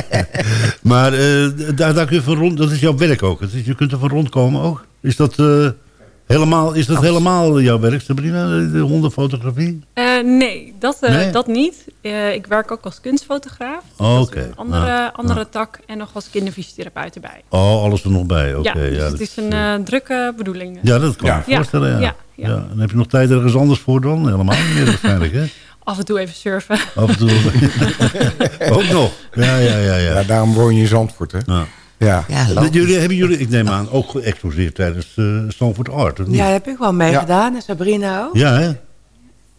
[SPEAKER 6] maar eh, daar, daar kun je van rond, dat is jouw werk ook. Het is, je kunt er van rondkomen ook. Is dat, eh, helemaal, is dat helemaal jouw werk, Sabrina, de hondenfotografie?
[SPEAKER 8] Eh, nee, dat, eh,
[SPEAKER 6] Nee?
[SPEAKER 8] dat niet. Eh, ik werk ook als kunstfotograaf.
[SPEAKER 6] Oh.
[SPEAKER 8] Een andere,
[SPEAKER 6] Ja,
[SPEAKER 8] andere
[SPEAKER 6] ja.
[SPEAKER 8] tak en nog als kinderfysiotherapeut erbij.
[SPEAKER 6] Oh, alles er nog bij, oké.
[SPEAKER 8] ja, dus
[SPEAKER 6] ja,
[SPEAKER 8] het is een drukke bedoeling.
[SPEAKER 6] ja, dat kan
[SPEAKER 5] Ja.
[SPEAKER 6] ik me voorstellen, ja.
[SPEAKER 8] Ja,
[SPEAKER 6] ja,
[SPEAKER 8] ja.
[SPEAKER 6] En heb je nog tijd ergens anders voor dan? Helemaal niet meer waarschijnlijk, hè?
[SPEAKER 8] Af en toe even surfen.
[SPEAKER 6] Af en toe. ook nog. Ja, ja, ja.
[SPEAKER 5] ja,
[SPEAKER 6] ja.
[SPEAKER 5] daarom woon je in Zandvoort, hè?
[SPEAKER 6] ja.
[SPEAKER 5] Ja.
[SPEAKER 9] Ja.
[SPEAKER 6] Jullie, hebben jullie, ik neem aan, ook geëxposeerd tijdens uh, Stanford Art, of niet?
[SPEAKER 7] Ja, daar heb ik wel mee
[SPEAKER 5] Ja.
[SPEAKER 7] gedaan. En Sabrina ook.
[SPEAKER 6] Ja, hè?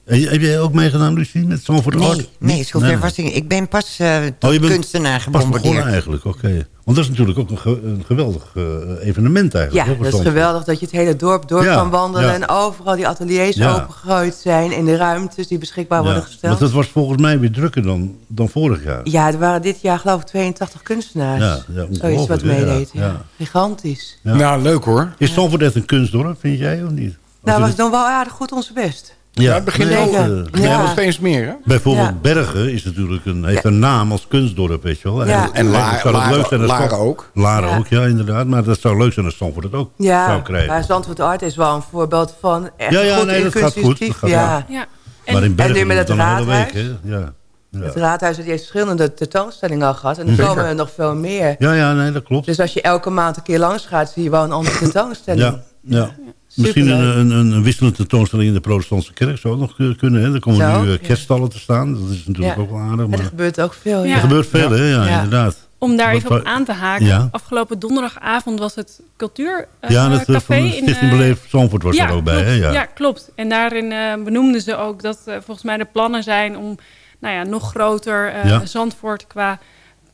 [SPEAKER 6] Heb jij ook meegedaan, Lucie, met Stanford Art?
[SPEAKER 9] Nee, nee, zover
[SPEAKER 6] Nee.
[SPEAKER 9] was ik. Ik ben pas eh tot
[SPEAKER 6] Oh, je bent
[SPEAKER 9] kunstenaar
[SPEAKER 6] Pas begonnen
[SPEAKER 9] gebombardeerd.
[SPEAKER 6] eigenlijk, oké. Want dat is natuurlijk ook een, ge- een geweldig eh, evenement
[SPEAKER 7] Ja,
[SPEAKER 6] eigenlijk. voor
[SPEAKER 7] dat is
[SPEAKER 6] Zandvoort.
[SPEAKER 7] geweldig dat je het hele dorp door
[SPEAKER 6] Ja,
[SPEAKER 7] kan wandelen.
[SPEAKER 6] ja.
[SPEAKER 7] En overal die ateliers
[SPEAKER 6] Ja.
[SPEAKER 7] opengegooid zijn. En de ruimtes die beschikbaar
[SPEAKER 6] Ja,
[SPEAKER 7] worden
[SPEAKER 6] Want
[SPEAKER 7] gesteld.
[SPEAKER 6] dat was volgens mij weer drukker dan, dan vorig jaar.
[SPEAKER 7] Ja, er waren dit jaar geloof ik 82 kunstenaars.
[SPEAKER 6] Ja, ja,
[SPEAKER 7] Zoiets wat
[SPEAKER 6] ja,
[SPEAKER 7] meedeed. Ja.
[SPEAKER 6] ja.
[SPEAKER 7] Gigantisch.
[SPEAKER 6] Ja.
[SPEAKER 5] Nou, leuk hoor.
[SPEAKER 6] Is echt een kunstdorp, vind jij of niet?
[SPEAKER 7] Nou, we doen wel aardig goed onze best.
[SPEAKER 5] Ja, het begint
[SPEAKER 6] nee,
[SPEAKER 5] al.
[SPEAKER 6] eh,
[SPEAKER 5] Het al steeds meer, hè?
[SPEAKER 6] Bijvoorbeeld
[SPEAKER 7] Ja.
[SPEAKER 6] Bergen is natuurlijk een, heeft een naam als kunstdorp, weet je wel.
[SPEAKER 7] Ja.
[SPEAKER 5] En
[SPEAKER 6] zou het leuk zijn als
[SPEAKER 5] Laren
[SPEAKER 6] Stam-
[SPEAKER 5] ook.
[SPEAKER 6] Laren
[SPEAKER 7] Ja.
[SPEAKER 6] ook, ja, inderdaad. Maar dat zou leuk zijn als Stamford het ook zou
[SPEAKER 7] Ja,
[SPEAKER 6] krijgen.
[SPEAKER 7] maar Zandvoort Art is wel een voorbeeld van echt
[SPEAKER 6] Ja, ja,
[SPEAKER 7] goed
[SPEAKER 6] nee, dat gaat goed.
[SPEAKER 7] inclusief.
[SPEAKER 6] Dat gaat
[SPEAKER 7] ja.
[SPEAKER 8] Ja.
[SPEAKER 6] maar in
[SPEAKER 8] En,
[SPEAKER 6] Bergen
[SPEAKER 7] en nu met
[SPEAKER 6] is
[SPEAKER 7] het
[SPEAKER 6] dan een hele
[SPEAKER 7] raadhuis?
[SPEAKER 6] week, hè. Ja. Ja.
[SPEAKER 7] Het raadhuis die heeft verschillende tentoonstellingen al gehad. En er komen er nog veel meer.
[SPEAKER 6] ja, ja, nee, dat klopt.
[SPEAKER 7] Dus als je elke maand een keer langs gaat, zie je wel een andere tentoonstelling.
[SPEAKER 6] Ja, ja. Misschien een, een, een, een wisselende tentoonstelling in de protestantse kerk zou ook nog kun- kunnen. Hè. Er komen
[SPEAKER 7] Zo,
[SPEAKER 6] nu eh,
[SPEAKER 7] ja.
[SPEAKER 6] kerststallen te staan. Dat is natuurlijk
[SPEAKER 7] Ja.
[SPEAKER 6] ook wel aardig. Maar
[SPEAKER 7] er gebeurt ook veel.
[SPEAKER 8] Ja.
[SPEAKER 6] er gebeurt veel, hè? Ja,
[SPEAKER 7] Ja.
[SPEAKER 6] inderdaad.
[SPEAKER 8] om daar even op aan te haken.
[SPEAKER 6] Ja.
[SPEAKER 8] Afgelopen donderdagavond was het cultuur eh,
[SPEAKER 6] ja, dat eh,
[SPEAKER 8] café
[SPEAKER 6] van de
[SPEAKER 8] in,
[SPEAKER 6] Stichting
[SPEAKER 8] eh,
[SPEAKER 6] Beleef Zandvoort was
[SPEAKER 8] ja,
[SPEAKER 6] er ook bij.
[SPEAKER 8] klopt.
[SPEAKER 6] Hè?
[SPEAKER 8] Ja.
[SPEAKER 6] Ja.
[SPEAKER 8] klopt. En daarin eh, benoemden ze ook dat eh, volgens mij de plannen zijn om nou ja, nog groter eh,
[SPEAKER 6] Ja.
[SPEAKER 8] Zandvoort qua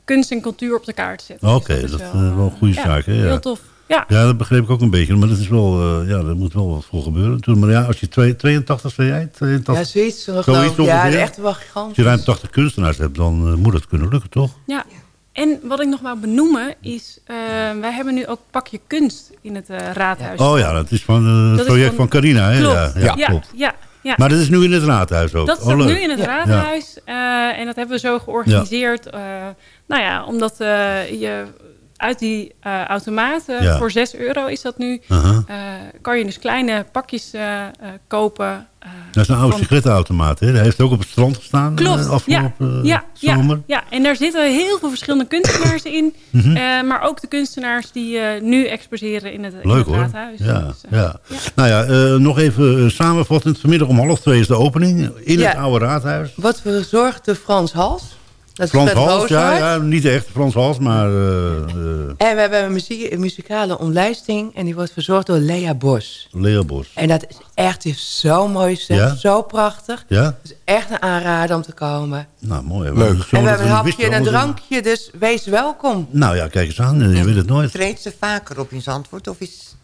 [SPEAKER 8] kunst en cultuur op de kaart te zetten.
[SPEAKER 6] Oké,
[SPEAKER 8] Dus
[SPEAKER 6] dat
[SPEAKER 8] is
[SPEAKER 6] is eh, wel een goede
[SPEAKER 8] ja,
[SPEAKER 6] zaak. Hè? Ja.
[SPEAKER 8] Heel tof. Ja.
[SPEAKER 6] ja, dat begreep ik ook een beetje. Maar dat is wel, eh, ja, daar moet wel wat voor gebeuren. Toen, maar ja, als je twee, 82, zei jij? 82,
[SPEAKER 7] Ja, zoiets. Zoiets
[SPEAKER 6] Zoiets
[SPEAKER 7] ja, echt wel
[SPEAKER 6] als
[SPEAKER 7] gigantisch.
[SPEAKER 6] je ruim 80 kunstenaars hebt, dan eh, moet het kunnen lukken, toch?
[SPEAKER 8] Ja. En wat ik nog wou benoemen is, eh, wij hebben nu ook Pakje Kunst in het eh, raadhuis.
[SPEAKER 6] Oh ja, dat is van eh, het
[SPEAKER 8] Dat is
[SPEAKER 6] project
[SPEAKER 8] van-
[SPEAKER 6] van Carina. Hè?
[SPEAKER 8] Klopt.
[SPEAKER 6] Ja, ja,
[SPEAKER 8] Ja, ja,
[SPEAKER 6] klopt.
[SPEAKER 8] ja, ja.
[SPEAKER 6] Maar dat is nu in het raadhuis ook.
[SPEAKER 8] Dat
[SPEAKER 6] oh,
[SPEAKER 8] staat
[SPEAKER 6] leuk.
[SPEAKER 8] nu in het
[SPEAKER 7] Ja.
[SPEAKER 8] raadhuis. eh, en dat hebben we zo georganiseerd. eh, nou ja, omdat eh, je uit die eh, automaten,
[SPEAKER 6] Ja.
[SPEAKER 8] voor 6 euro is dat nu, eh, kan je dus kleine pakjes eh, eh, kopen.
[SPEAKER 6] Dat is een oude
[SPEAKER 8] van-
[SPEAKER 6] sigarettenautomaat. Hè? Hij heeft ook op het strand gestaan
[SPEAKER 8] Klopt,
[SPEAKER 6] eh,
[SPEAKER 8] ja,
[SPEAKER 6] afgelopen eh,
[SPEAKER 8] ja, ja,
[SPEAKER 6] zomer.
[SPEAKER 8] ja. En daar zitten heel veel verschillende kunstenaars in.
[SPEAKER 6] Mhm.
[SPEAKER 8] eh, maar ook de kunstenaars die eh, nu exposeren in het, in
[SPEAKER 6] Leuk
[SPEAKER 8] het
[SPEAKER 6] hoor.
[SPEAKER 8] raadhuis.
[SPEAKER 6] Ja,
[SPEAKER 8] Dus,
[SPEAKER 6] ja. Nou ja, eh, nog even samenvattend. Vanmiddag om half twee is de opening in
[SPEAKER 7] Ja.
[SPEAKER 6] het oude raadhuis.
[SPEAKER 7] Wat verzorgt de Frans Hals? Dat is
[SPEAKER 6] Frans Hals, ja, niet echt Frans Hals, maar... eh, eh,
[SPEAKER 7] En we hebben een, muziek, een muzikale omlijsting. En die wordt verzorgd door Lea Bos.
[SPEAKER 6] Lea Bos.
[SPEAKER 7] En dat is echt is zo mooi zeg.
[SPEAKER 6] Ja?
[SPEAKER 7] Zo prachtig.
[SPEAKER 6] Ja?
[SPEAKER 7] Het is echt een aanrader om te komen.
[SPEAKER 6] Nou, mooi. hè.
[SPEAKER 5] Leuk.
[SPEAKER 6] Zo
[SPEAKER 7] en we hebben een hapje en een drankje. Dus wees welkom.
[SPEAKER 6] Nou ja, kijk eens aan. Je weet het nooit.
[SPEAKER 9] Treedt ze vaker op in Zandvoort? Of is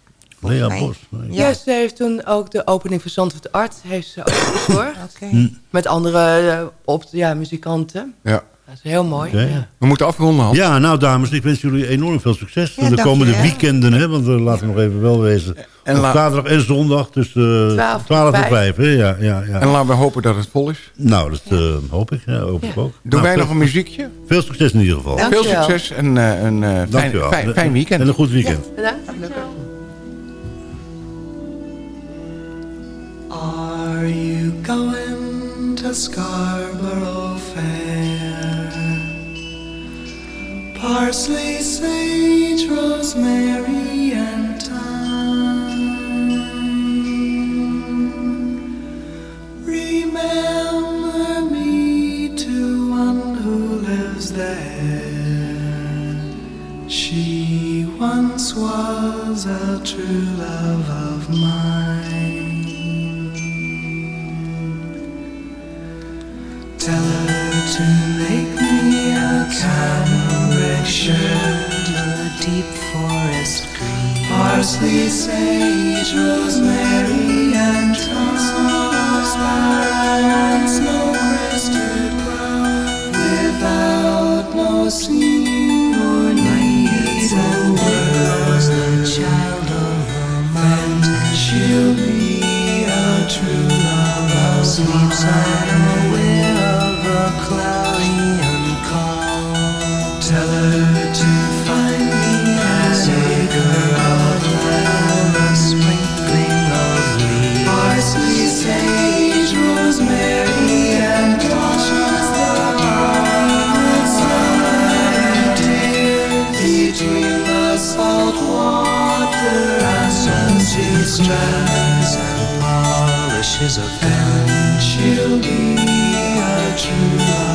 [SPEAKER 6] Lea Bos. nee.
[SPEAKER 7] Ja. ze heeft toen ook de opening van Zandvoort Art heeft ze ook verzorgd.
[SPEAKER 9] Oké.
[SPEAKER 6] Hm.
[SPEAKER 7] Met andere eh, op, ja, muzikanten.
[SPEAKER 5] Ja.
[SPEAKER 7] Dat is heel mooi. Ja.
[SPEAKER 5] We moeten afronden, Hans.
[SPEAKER 6] Ja, nou dames, ik wens jullie enorm veel succes.
[SPEAKER 9] Ja,
[SPEAKER 6] de komende
[SPEAKER 9] je.
[SPEAKER 6] weekenden, hè, want uh, laten we nog even wel wezen.
[SPEAKER 5] En
[SPEAKER 6] zaterdag en zondag tussen uh,
[SPEAKER 7] 12
[SPEAKER 6] 12 en
[SPEAKER 7] en
[SPEAKER 6] 5. Hè? Ja, ja, ja.
[SPEAKER 5] En laten we hopen dat het vol is.
[SPEAKER 6] Nou, dat uh, hoop ik. Ja, hoop ik ook.
[SPEAKER 5] Doen
[SPEAKER 6] nou,
[SPEAKER 5] wij
[SPEAKER 6] veel,
[SPEAKER 5] nog een muziekje?
[SPEAKER 6] Veel succes in ieder geval.
[SPEAKER 7] Dank
[SPEAKER 5] Veel
[SPEAKER 7] je wel.
[SPEAKER 5] succes en uh, een uh, fijn,
[SPEAKER 6] Dankjewel.
[SPEAKER 5] fijn, fijn weekend.
[SPEAKER 6] En een goed weekend.
[SPEAKER 7] Bedankt.
[SPEAKER 4] Are you going to Scarborough Fair? Parsley, sage, rosemary, and thyme. Remember me to one who lives there. She once was a true love of mine. Tell her to make me a cambric shirt, a deep forest green, parsley, sage, rosemary, and thyme, and snow-crested brown, without no seam or need. The world's the child of romance, she'll be a true love sleeps unaware of a cloudy strands and polishes of and she'll be a true love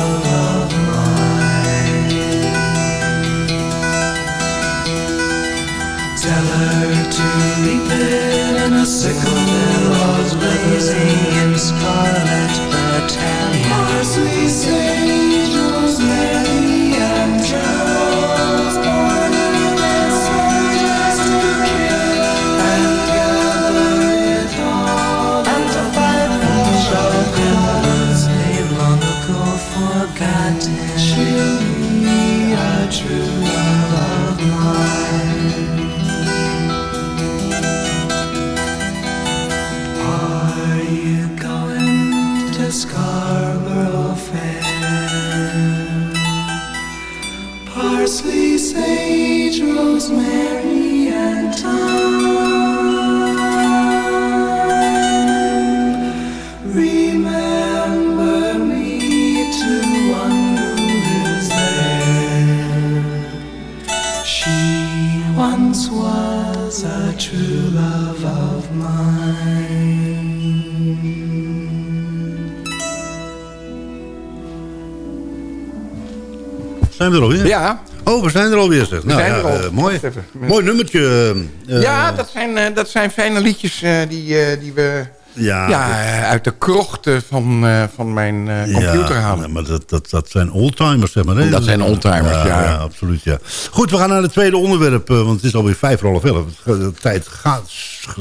[SPEAKER 5] Ja.
[SPEAKER 6] Oh, we zijn er alweer, zeg. Nou,
[SPEAKER 5] zijn
[SPEAKER 6] ja,
[SPEAKER 5] er al.
[SPEAKER 6] eh, mooi. Mooi nummertje. eh,
[SPEAKER 5] ja, dat zijn, eh, dat zijn fijne liedjes eh, die, eh, die we
[SPEAKER 6] ja,
[SPEAKER 5] ja, eh, uit de krochten van, eh, van mijn eh, computer
[SPEAKER 6] ja,
[SPEAKER 5] halen.
[SPEAKER 6] maar dat, dat, dat zijn oldtimers, zeg maar. Hè?
[SPEAKER 5] Dat zijn oldtimers, ja.
[SPEAKER 6] absoluut, ja. Goed, we gaan naar het tweede onderwerp, eh, want het is alweer vijf voor half elf. De tijd gaat,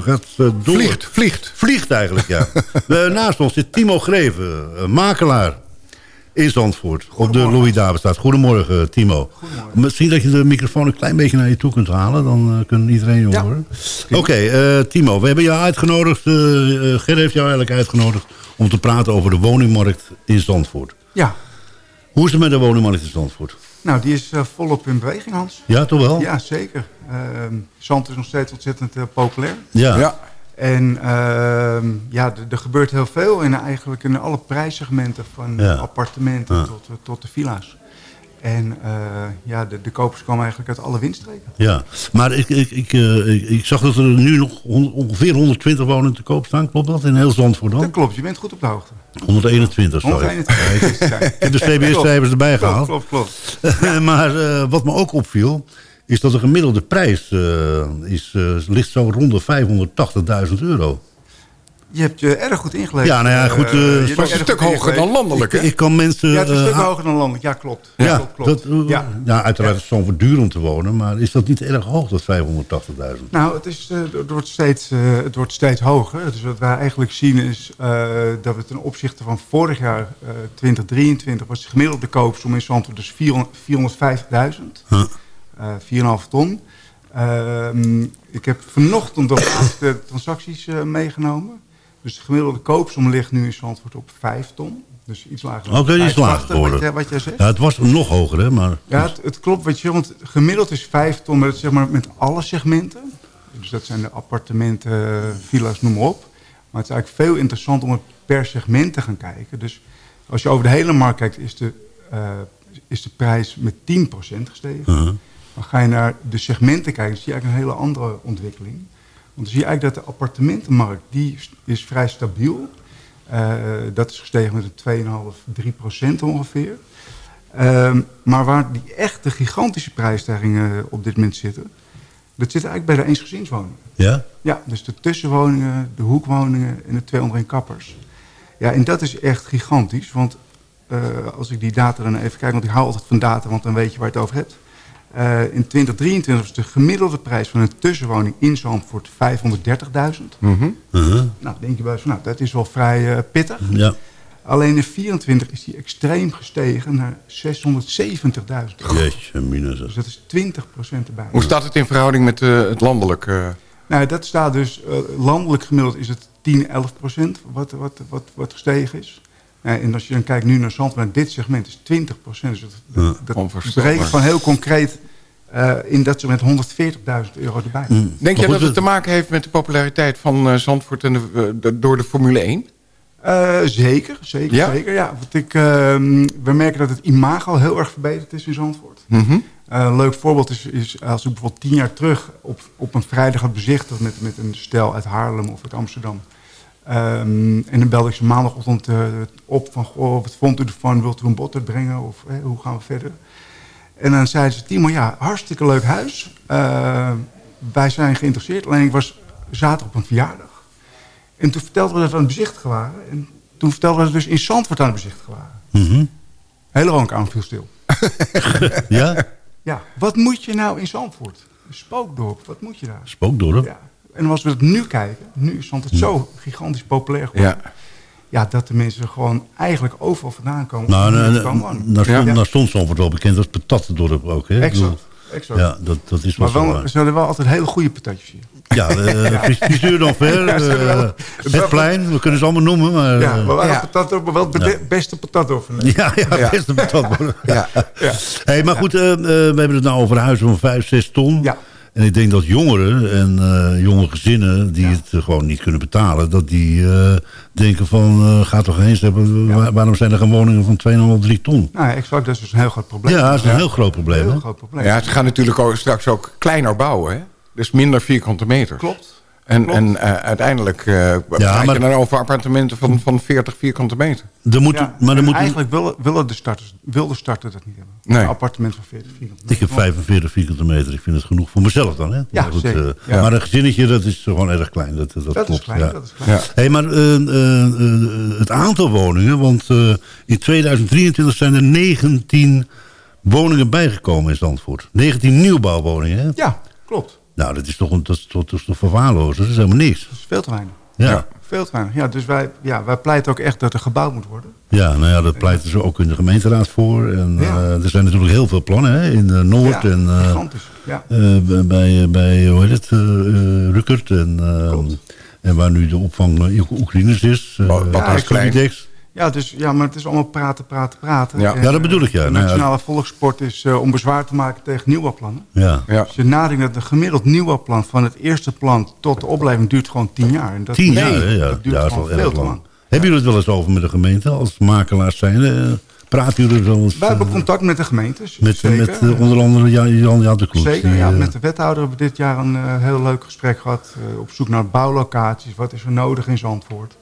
[SPEAKER 6] gaat eh, door.
[SPEAKER 5] Vliegt, vliegt.
[SPEAKER 6] Vliegt eigenlijk, ja. Eh, naast ons zit Timo Greven, eh, makelaar in Zandvoort. Op de Louis Davidstraat. Goedemorgen, Timo. Misschien dat je de microfoon een klein beetje naar je toe kunt halen. Dan uh, kan iedereen je horen. Oké, okay, uh, Timo. We hebben jou uitgenodigd. Uh, Ger heeft jou eigenlijk uitgenodigd... om te praten over de woningmarkt in Zandvoort.
[SPEAKER 10] Ja.
[SPEAKER 6] Hoe is het met de woningmarkt in Zandvoort?
[SPEAKER 10] Nou, die is volop in beweging, Hans.
[SPEAKER 6] Ja, toch wel?
[SPEAKER 10] Ja, zeker. Zand is nog steeds ontzettend populair.
[SPEAKER 6] Ja. ja.
[SPEAKER 10] En uh, ja, er gebeurt heel veel in eigenlijk in alle prijssegmenten van ja. appartementen tot, tot de villa's. En uh, ja, de, de kopers komen eigenlijk uit alle windstreken.
[SPEAKER 6] Ja, maar ik, ik, ik, uh, ik, ik, zag dat er nu nog ongeveer 120 woningen te koop staan. Klopt dat? In heel Zandvoort dan?
[SPEAKER 10] Dat klopt, je bent goed op de hoogte.
[SPEAKER 6] 121, sorry.
[SPEAKER 10] 121.
[SPEAKER 6] ik heb de CBS-cijfers erbij gehaald.
[SPEAKER 10] Klopt, klopt, klopt.
[SPEAKER 6] maar uh, wat me ook opviel is dat de gemiddelde prijs uh, is, uh, ligt zo rond de 580.000 euro.
[SPEAKER 10] Je hebt je erg goed ingelezen.
[SPEAKER 6] Ja, nou ja, goed.
[SPEAKER 5] Uh, het is een stuk hoger dan landelijk,
[SPEAKER 6] ik, ik, kan mensen...
[SPEAKER 10] Ja, het is een stuk hoger dan landelijk. Ja, klopt.
[SPEAKER 6] Ja,
[SPEAKER 10] klopt, klopt.
[SPEAKER 6] Dat, ja. ja, uiteraard is het zo'n duur om te wonen. Maar is dat niet erg hoog, dat 580.000?
[SPEAKER 10] Nou, het, is, het, wordt steeds, het wordt steeds hoger. Dus wat wij eigenlijk zien is dat we ten opzichte van vorig jaar, 2023... was de gemiddelde koopsom in Zandvoort dus 450.000. Huh. Uh, 4,5 ton. Uh, ik heb vanochtend de laatste transacties uh, meegenomen. Dus de gemiddelde koopsom ligt nu in Zandvoort op 5 ton. Dus iets lager dan
[SPEAKER 6] Oké, okay, die is lager geworden.
[SPEAKER 10] Wat, jij, wat jij zegt.
[SPEAKER 6] Ja, het was nog hoger, hè? Maar...
[SPEAKER 10] Ja, het, het klopt wat je. Want gemiddeld is 5 ton met, zeg maar, met alle segmenten. Dus dat zijn de appartementen, villa's, noem maar op. Maar het is eigenlijk veel interessanter om het per segment te gaan kijken. Dus als je over de hele markt kijkt, is de, uh, is de prijs met 10% gestegen.
[SPEAKER 6] Uh -huh.
[SPEAKER 10] Dan ga je naar de segmenten kijken, dan zie je eigenlijk een hele andere ontwikkeling. Want dan zie je eigenlijk dat de appartementenmarkt, die is vrij stabiel. Uh, dat is gestegen met een 2,5, 3 procent ongeveer. Uh, maar waar die echte gigantische prijsstijgingen op dit moment zitten... dat zit eigenlijk bij de eensgezinswoningen.
[SPEAKER 6] Ja?
[SPEAKER 10] Ja, dus de tussenwoningen, de hoekwoningen en de twee onderin kappers. Ja, en dat is echt gigantisch, want uh, als ik die data dan even kijk... want ik hou altijd van data, want dan weet je waar je het over hebt... Uh, in 2023 was de gemiddelde prijs van een tussenwoning in Zandvoort 530.000.
[SPEAKER 5] Mm -hmm.
[SPEAKER 6] Uh -huh.
[SPEAKER 10] Nou, denk je bij nou, dat is wel vrij uh, pittig.
[SPEAKER 6] Ja.
[SPEAKER 10] Alleen in 24 is die extreem gestegen naar 670.000.
[SPEAKER 6] Jeetje, minus.
[SPEAKER 10] Dus dat is 20% erbij.
[SPEAKER 5] Hoe staat het in verhouding met uh, het landelijk?
[SPEAKER 10] Nou, dat staat dus, landelijk gemiddeld is het 10, 11% wat, wat, wat, wat gestegen is. Ja, en als je dan kijkt nu naar Zandvoort, dit segment is 20 procent. Dus dat, dat, dat berekent gewoon heel concreet uh, in dat segment 140.000 euro erbij.
[SPEAKER 5] Mm. Denk jij dat het te maken heeft met de populariteit van uh, Zandvoort en de, de, door de Formule 1?
[SPEAKER 10] Uh, zeker, zeker, ja? zeker. Ja. Want ik, we merken dat het imago heel erg verbeterd is in Zandvoort.
[SPEAKER 5] Mm -hmm.
[SPEAKER 10] een leuk voorbeeld is, is als ik bijvoorbeeld tien jaar terug op, op een vrijdag had bezichtigd met, met een stel uit Haarlem of uit Amsterdam. Um, en dan belde ik ze maandagochtend uh, op van, goh, wat vond u ervan? Wilt u een bod brengen? Of eh, hoe gaan we verder? En dan zeiden ze, Timo, ja, hartstikke leuk huis. Uh, wij zijn geïnteresseerd. Alleen ik was zaterdag op een verjaardag. En toen vertelden we dat we aan het bezichtigen waren. En toen vertelden we dat we dus in Zandvoort aan het bezichtigen waren.
[SPEAKER 6] Mm -hmm.
[SPEAKER 10] Hele woonkamer viel stil.
[SPEAKER 6] ja?
[SPEAKER 10] Ja, wat moet je nou in Zandvoort? Een spookdorp, wat moet je daar?
[SPEAKER 6] Spookdorp?
[SPEAKER 10] Ja. En als we het nu kijken, nu is het zo gigantisch populair geworden.
[SPEAKER 5] Ja.
[SPEAKER 10] Ja, dat de mensen gewoon eigenlijk overal vandaan komen.
[SPEAKER 6] Nou, nou, nou, nou, stond, ja. nou stond Zandvoort wel bekend als patatendorp ook. Hè?
[SPEAKER 10] Exact. exact.
[SPEAKER 6] Ja, dat, dat is
[SPEAKER 10] maar
[SPEAKER 6] wel
[SPEAKER 10] wel, ze hadden wel altijd hele goede patatjes hier.
[SPEAKER 6] Ja, uh, Frisuur dan ver, uh, het plein, we kunnen ze allemaal noemen. Maar,
[SPEAKER 10] ja, maar waren ja. patat maar wel het ja. beste patat over.
[SPEAKER 6] Ja, ja, ja, beste patat.
[SPEAKER 5] ja.
[SPEAKER 6] ja. Hey, maar goed, uh, we hebben het nou over huizen van 5, 6 ton.
[SPEAKER 10] Ja.
[SPEAKER 6] En ik denk dat jongeren en eh, jonge gezinnen die het eh, gewoon niet kunnen betalen... dat die eh, denken van, eh ga toch eens hebben... waar- waarom zijn er geen woningen van 2,5, 3 ton?
[SPEAKER 10] Nou, ja, exact. Dat is dus een heel groot probleem.
[SPEAKER 6] Ja, dat is een heel groot probleem.
[SPEAKER 10] Heel groot probleem.
[SPEAKER 5] Ja, ze gaan natuurlijk ook straks ook kleiner bouwen. Hè? Dus minder vierkante meters.
[SPEAKER 10] Klopt.
[SPEAKER 5] En,
[SPEAKER 10] Klopt.
[SPEAKER 5] en eh, uiteindelijk eh praat
[SPEAKER 6] maar-
[SPEAKER 5] je dan over appartementen van, van 40 vierkante meter.
[SPEAKER 6] Er moet,
[SPEAKER 10] Ja,
[SPEAKER 6] maar er moet,
[SPEAKER 10] eigenlijk willen, willen de starters, wil de starter dat niet hebben.
[SPEAKER 5] Nee.
[SPEAKER 10] Een appartement van 40 vierkante
[SPEAKER 6] ik heb 45 vierkante meter. Ik vind het genoeg voor mezelf dan. Hè?
[SPEAKER 10] Ja,
[SPEAKER 6] Maar,
[SPEAKER 10] zeker.
[SPEAKER 6] eh,
[SPEAKER 10] Ja.
[SPEAKER 6] maar een gezinnetje, dat is gewoon erg klein. Dat, dat,
[SPEAKER 10] Dat is
[SPEAKER 6] klopt.
[SPEAKER 10] klein,
[SPEAKER 6] ja.
[SPEAKER 10] dat is klein.
[SPEAKER 5] Ja.
[SPEAKER 6] Hey, maar eh, eh, eh, het aantal woningen, want eh, in 2023 zijn er 19 woningen bijgekomen in Zandvoort. 19 nieuwbouwwoningen, hè?
[SPEAKER 10] Ja, klopt.
[SPEAKER 6] Nou, dat is toch, een, dat is, toch- dat is toch verwaarlozen? Dat is helemaal niks.
[SPEAKER 10] Dat is veel te weinig.
[SPEAKER 6] Ja.
[SPEAKER 5] Ja.
[SPEAKER 6] Ja.
[SPEAKER 10] Veel te weinig. Ja, dus wij, ja, wij pleiten ook echt dat er gebouwd moet worden.
[SPEAKER 6] nou ja, dat pleiten ze ook in de gemeenteraad voor. En
[SPEAKER 10] Ja.
[SPEAKER 6] eh, er zijn natuurlijk heel veel plannen, hè? In eh, Noord
[SPEAKER 10] ja,
[SPEAKER 6] en... eh,
[SPEAKER 10] gigantisch. Ja.
[SPEAKER 6] eh, bij- bij, bij, hoe heet het, Ruckert en, en waar nu de opvang Oekraïners is. eh,
[SPEAKER 5] Wat- wat
[SPEAKER 10] Ja, dus, ja, maar het is allemaal praten, praten, praten.
[SPEAKER 5] Ja.
[SPEAKER 10] En,
[SPEAKER 6] Ja, dat bedoel ik, ja.
[SPEAKER 10] De
[SPEAKER 6] Nou ja.
[SPEAKER 10] nationale volkssport is eh, om bezwaar te maken tegen nieuwbouwplannen.
[SPEAKER 6] Ja.
[SPEAKER 5] Ja.
[SPEAKER 10] Als je nadenkt dat een gemiddeld nieuwbouwplan van het eerste plan tot de opleving duurt gewoon tien jaar. En dat,
[SPEAKER 6] Tien
[SPEAKER 10] nee,
[SPEAKER 6] jaar, hè? Ja,
[SPEAKER 10] dat duurt
[SPEAKER 6] ja, dat is
[SPEAKER 10] gewoon
[SPEAKER 6] wel
[SPEAKER 10] veel
[SPEAKER 6] erg
[SPEAKER 10] te
[SPEAKER 6] lang.
[SPEAKER 10] lang.
[SPEAKER 6] Hebben jullie het wel eens over met de gemeente als makelaars zijn? eh, praten jullie er wel eens
[SPEAKER 10] Wij hebben
[SPEAKER 6] eh,
[SPEAKER 10] contact met de gemeentes.
[SPEAKER 6] met,
[SPEAKER 10] zeker.
[SPEAKER 6] met eh, onder andere Jan, Jan, Jan de Kloet?
[SPEAKER 10] Zeker,
[SPEAKER 6] die,
[SPEAKER 10] ja.
[SPEAKER 6] eh,
[SPEAKER 10] Met de wethouder hebben we dit jaar een eh, heel leuk gesprek gehad. eh, op zoek naar bouwlocaties. Wat is er nodig in Zandvoort?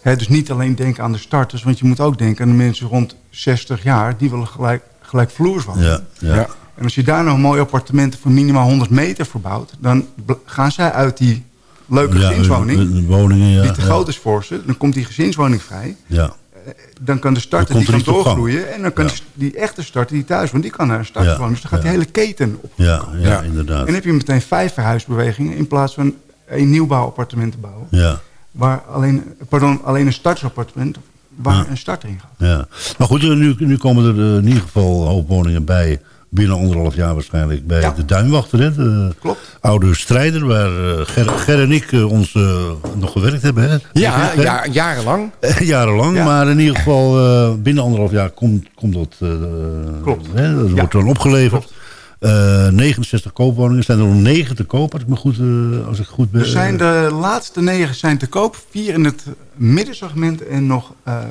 [SPEAKER 10] Hè, dus niet alleen denken aan de starters. Want je moet ook denken aan de mensen rond 60 jaar. Die willen gelijk, gelijk vloers wonen.
[SPEAKER 6] ja, ja.
[SPEAKER 5] Ja.
[SPEAKER 10] En als je daar nog mooie appartementen van minimaal 100 meter verbouwt... dan gaan zij uit die leuke
[SPEAKER 6] Ja,
[SPEAKER 10] gezinswoning...
[SPEAKER 6] eh, eh, woningen, ja.
[SPEAKER 10] die te
[SPEAKER 6] ja.
[SPEAKER 10] groot is voor ze. Dan komt die gezinswoning vrij.
[SPEAKER 6] Ja,
[SPEAKER 10] Dan kan de starter die kan
[SPEAKER 6] gang.
[SPEAKER 10] doorgroeien. En dan kan
[SPEAKER 6] Ja.
[SPEAKER 10] die, die echte starter die thuis woont... die kan naar een starter
[SPEAKER 6] Ja,
[SPEAKER 10] wonen. Dus dan gaat
[SPEAKER 6] ja.
[SPEAKER 10] die hele keten op.
[SPEAKER 6] ja, ja,
[SPEAKER 5] Ja.
[SPEAKER 6] inderdaad.
[SPEAKER 10] En dan heb je meteen vijf verhuisbewegingen... in plaats van één nieuwbouwappartement te bouwen.
[SPEAKER 6] Ja,
[SPEAKER 10] Waar alleen, pardon, alleen een startersappartement... waar
[SPEAKER 6] Ja.
[SPEAKER 10] een starter in gaat.
[SPEAKER 6] ja. Maar goed, nu, nu komen er eh, in ieder geval een hoop woningen bij. Binnen anderhalf jaar waarschijnlijk bij
[SPEAKER 10] Ja.
[SPEAKER 6] de Duinwachter. Hè? De
[SPEAKER 10] Klopt.
[SPEAKER 6] oude strijder waar eh, Ger, Ger en ik eh, ons nog gewerkt hebben. Hè?
[SPEAKER 5] Ja, ja, jarenlang.
[SPEAKER 6] Jarenlang,
[SPEAKER 10] Ja.
[SPEAKER 6] maar in ieder geval eh, binnen anderhalf jaar komt, komt dat, eh,
[SPEAKER 10] Klopt.
[SPEAKER 6] Hè, dat
[SPEAKER 10] Ja.
[SPEAKER 6] wordt dan opgeleverd. Eh, 69 koopwoningen. Zijn er nog 9 te koop, als ik, me goed, eh, als ik goed ben.
[SPEAKER 10] Er zijn de laatste negen zijn te koop. Vier in het middensegment en nog eh,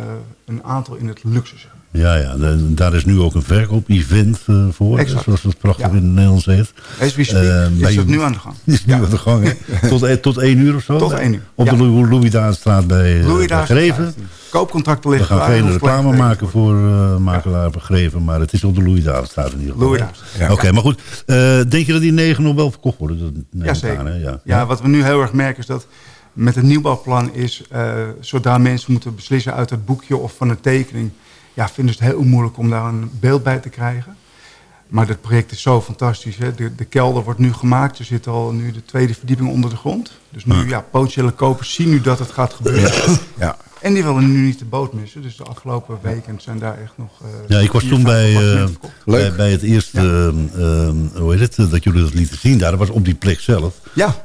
[SPEAKER 10] een aantal in het luxe segment.
[SPEAKER 6] Ja, ja de- daar is nu ook een verkoop-event eh, voor.
[SPEAKER 10] Exact.
[SPEAKER 6] Zoals het prachtig
[SPEAKER 10] Ja.
[SPEAKER 6] in het Nederlands heet.
[SPEAKER 10] As we speak
[SPEAKER 6] Eh,
[SPEAKER 10] is dat nu aan de gang.
[SPEAKER 6] is nu aan de gang. Tot, eh, tot één uur of zo?
[SPEAKER 10] Tot één uur,
[SPEAKER 6] Op
[SPEAKER 10] ja.
[SPEAKER 6] de Louis, Louis Daanstraat bij,
[SPEAKER 10] Louis
[SPEAKER 6] bij Greven.
[SPEAKER 10] Koopcontracten
[SPEAKER 6] We
[SPEAKER 10] liggen
[SPEAKER 6] gaan
[SPEAKER 10] klaar,
[SPEAKER 6] geen reclame maken voor eh makelaar Greven, maar het is op de Louis Daanstraat in ieder geval.
[SPEAKER 10] Louis.
[SPEAKER 6] Oké, maar goed. denk je dat die negen nog wel verkocht worden? Dat neem
[SPEAKER 10] Ja, zeker.
[SPEAKER 6] aan,
[SPEAKER 10] ja.
[SPEAKER 6] ja.
[SPEAKER 10] wat we nu heel erg merken is dat met het nieuwbouwplan is... zodra mensen moeten beslissen uit het boekje of van een tekening... ja, vinden ze het heel moeilijk om daar een beeld bij te krijgen. Maar dit project is zo fantastisch. Hè? De, de kelder wordt nu gemaakt. Er zit al nu de tweede verdieping onder de grond. Dus nu, ja, potentiële kopers zien nu dat het gaat gebeuren.
[SPEAKER 5] Ja.
[SPEAKER 10] En die willen nu niet de boot missen. Dus de afgelopen weken zijn daar echt nog... eh,
[SPEAKER 6] Ja, ik was toen bij, eh, bij, bij het eerste, ehm, ehm, hoe heet het, eh, dat jullie dat lieten zien daar. Dat was op die plek zelf.
[SPEAKER 10] Ja,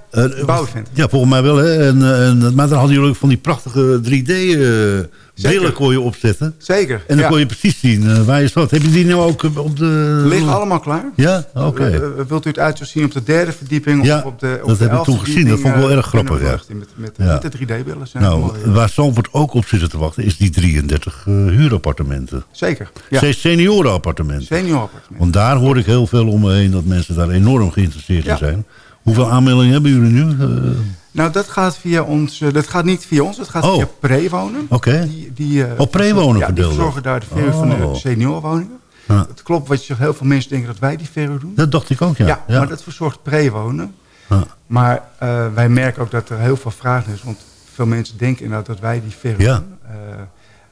[SPEAKER 10] bouwevent.
[SPEAKER 6] Ja, volgens mij wel. Hè? En, en, maar dan hadden jullie ook van die prachtige 3D-brillen kon je opzetten.
[SPEAKER 10] Zeker.
[SPEAKER 6] En dan
[SPEAKER 10] ja.
[SPEAKER 6] kon je precies zien waar je zat. Heb je die nou ook op de...
[SPEAKER 10] Ligt allemaal klaar.
[SPEAKER 6] Ja? Oké.
[SPEAKER 10] Wilt u het uitzicht zien op de derde verdieping?
[SPEAKER 6] Ja,
[SPEAKER 10] of op de, op
[SPEAKER 6] dat
[SPEAKER 10] de
[SPEAKER 6] heb ik toen gezien. Dat vond ik wel erg grappig, ja.
[SPEAKER 10] wachten Met, met,
[SPEAKER 6] Ja.
[SPEAKER 10] met de 3D-brillen zijn
[SPEAKER 6] Nou,
[SPEAKER 10] mooi, ja.
[SPEAKER 6] waar Zandvoort ook op zit te wachten... is die 33 eh, huurappartementen.
[SPEAKER 10] Zeker. Ja.
[SPEAKER 6] Ja. Seniorenappartementen.
[SPEAKER 10] Senior appartement.
[SPEAKER 6] Want daar hoor ik heel veel om me heen... dat mensen daar enorm geïnteresseerd
[SPEAKER 10] Ja.
[SPEAKER 6] in zijn. Hoeveel aanmeldingen hebben jullie nu? Eh,
[SPEAKER 10] Nou, dat gaat, via ons, eh, dat gaat niet via ons. Dat gaat
[SPEAKER 6] Oh.
[SPEAKER 10] via Prewonen.
[SPEAKER 6] Oké.
[SPEAKER 10] Die, die, eh,
[SPEAKER 6] Oh, Prewonen
[SPEAKER 10] Ja, die verzorgen daar de verhuur van
[SPEAKER 6] Oh.
[SPEAKER 10] de seniorwoningen.
[SPEAKER 6] Ja.
[SPEAKER 10] Het klopt wat je zegt. Heel veel mensen denken dat wij die verhuur doen.
[SPEAKER 6] Dat dacht ik ook, ja.
[SPEAKER 10] Ja, maar dat verzorgt Prewonen.
[SPEAKER 6] Ja.
[SPEAKER 10] Maar eh, wij merken ook dat er heel veel vraag is. Want veel mensen denken inderdaad dat wij die verhuur
[SPEAKER 6] Ja.
[SPEAKER 10] Eh,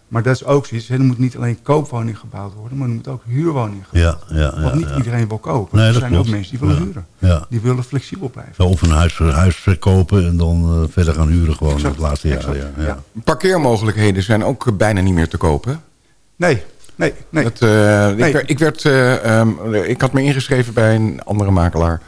[SPEAKER 10] maar dat is ook zoiets. Er moet niet alleen koopwoning gebouwd worden. Maar er moet ook huurwoning gebouwd
[SPEAKER 6] Ja, ja,
[SPEAKER 10] worden. Want
[SPEAKER 6] ja,
[SPEAKER 10] niet
[SPEAKER 6] ja.
[SPEAKER 10] iedereen wil kopen.
[SPEAKER 6] Nee,
[SPEAKER 10] er zijn
[SPEAKER 6] klopt.
[SPEAKER 10] ook mensen die willen
[SPEAKER 6] Ja.
[SPEAKER 10] huren.
[SPEAKER 6] Ja.
[SPEAKER 10] Die willen flexibel blijven.
[SPEAKER 6] Ja, Of een huis, huis verkopen en dan eh, verder gaan huren gewoon
[SPEAKER 10] Exact,
[SPEAKER 6] het laatste jaar.
[SPEAKER 10] exact,
[SPEAKER 6] Ja, ja.
[SPEAKER 10] ja.
[SPEAKER 5] Parkeermogelijkheden zijn ook bijna niet meer te kopen.
[SPEAKER 10] Nee, nee, nee.
[SPEAKER 5] Dat, eh, ik, werd- ik, werd, eh, ehm, ik had me ingeschreven bij een andere makelaar.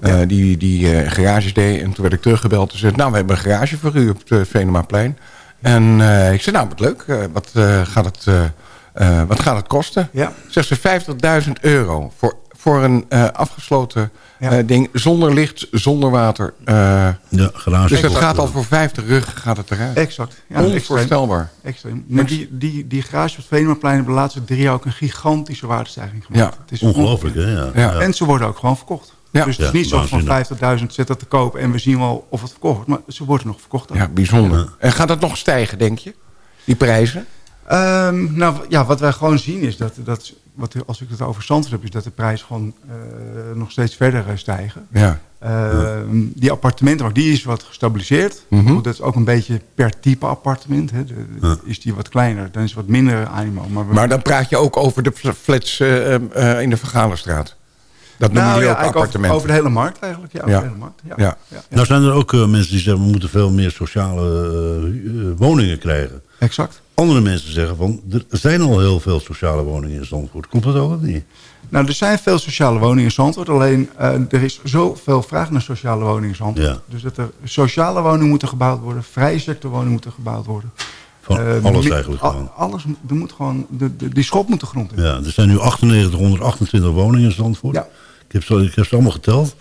[SPEAKER 5] Eh, die die eh, garages deed. En toen werd ik teruggebeld. en zei, nou, we hebben een garage voor u op het Venemaplein. En eh, ik zei, nou, wat leuk. eh, wat, eh, gaat het, eh, eh, wat gaat het kosten?
[SPEAKER 10] Ja.
[SPEAKER 5] Zegt ze 50.000 euro voor, voor een eh, afgesloten eh, ding. Zonder licht, zonder water. eh,
[SPEAKER 6] Ja, garage.
[SPEAKER 5] dus dat gaat al voor 50 rug gaat het eruit.
[SPEAKER 10] Exact. Ja,
[SPEAKER 5] Onvoorstelbaar.
[SPEAKER 10] Extreem. extreem. Maar die, die, die garage op het Venemaplein hebben de laatste drie jaar ook een gigantische waardestijging gemaakt.
[SPEAKER 5] Ja,
[SPEAKER 10] het is
[SPEAKER 6] ongelooflijk, hè? Ja.
[SPEAKER 5] Ja.
[SPEAKER 10] En ze worden ook gewoon verkocht.
[SPEAKER 5] Ja.
[SPEAKER 10] Dus het is
[SPEAKER 6] Ja,
[SPEAKER 10] niet zo van
[SPEAKER 6] waanzinnig.
[SPEAKER 10] 50.000 zet dat te koop en we zien wel of het verkocht wordt. Maar ze worden nog verkocht. ook.
[SPEAKER 5] Ja, bijzonder. En gaat dat nog stijgen, denk je? Die prijzen?
[SPEAKER 10] Ehm, nou ja, wat wij gewoon zien is dat, dat wat, als ik het over Zandvoort heb, is dat de prijzen gewoon eh, nog steeds verder eh, stijgen.
[SPEAKER 5] Ja.
[SPEAKER 10] Ehm, Die appartementenmarkt die is wat gestabiliseerd.
[SPEAKER 5] Mhm.
[SPEAKER 10] Dat is ook een beetje per type appartement. Hè. De- de- Is die wat kleiner, dan is het wat minder animo. Maar, we-
[SPEAKER 5] Maar dan praat je ook over de flats eh, eh, in de Vergalenstraat. Dat noemen
[SPEAKER 10] nou, ja,
[SPEAKER 5] ook
[SPEAKER 10] over,
[SPEAKER 5] appartementen.
[SPEAKER 10] over de hele markt eigenlijk. Ja, over
[SPEAKER 5] Ja.
[SPEAKER 10] de hele markt. Ja.
[SPEAKER 5] Ja.
[SPEAKER 10] Ja.
[SPEAKER 6] Nou zijn er ook eh, mensen die zeggen... we moeten veel meer sociale eh, eh, woningen krijgen.
[SPEAKER 10] Exact.
[SPEAKER 6] Andere mensen zeggen van... er zijn al heel veel sociale woningen in Zandvoort. Klopt dat ook of niet?
[SPEAKER 10] Nou, er zijn veel sociale woningen in Zandvoort. Alleen eh, er is zoveel vraag naar sociale woningen in Zandvoort.
[SPEAKER 6] Ja.
[SPEAKER 10] Dus dat er sociale woningen moeten gebouwd worden. Vrije sectorwoningen moeten gebouwd worden.
[SPEAKER 6] Van alles eigenlijk gewoon.
[SPEAKER 10] Alles, er moet gewoon, de, de, die schop moet de grond in.
[SPEAKER 6] Ja, er zijn nu 9828 woningen in Zandvoort.
[SPEAKER 10] Ja.
[SPEAKER 6] Ik, heb ze, ik heb ze allemaal geteld.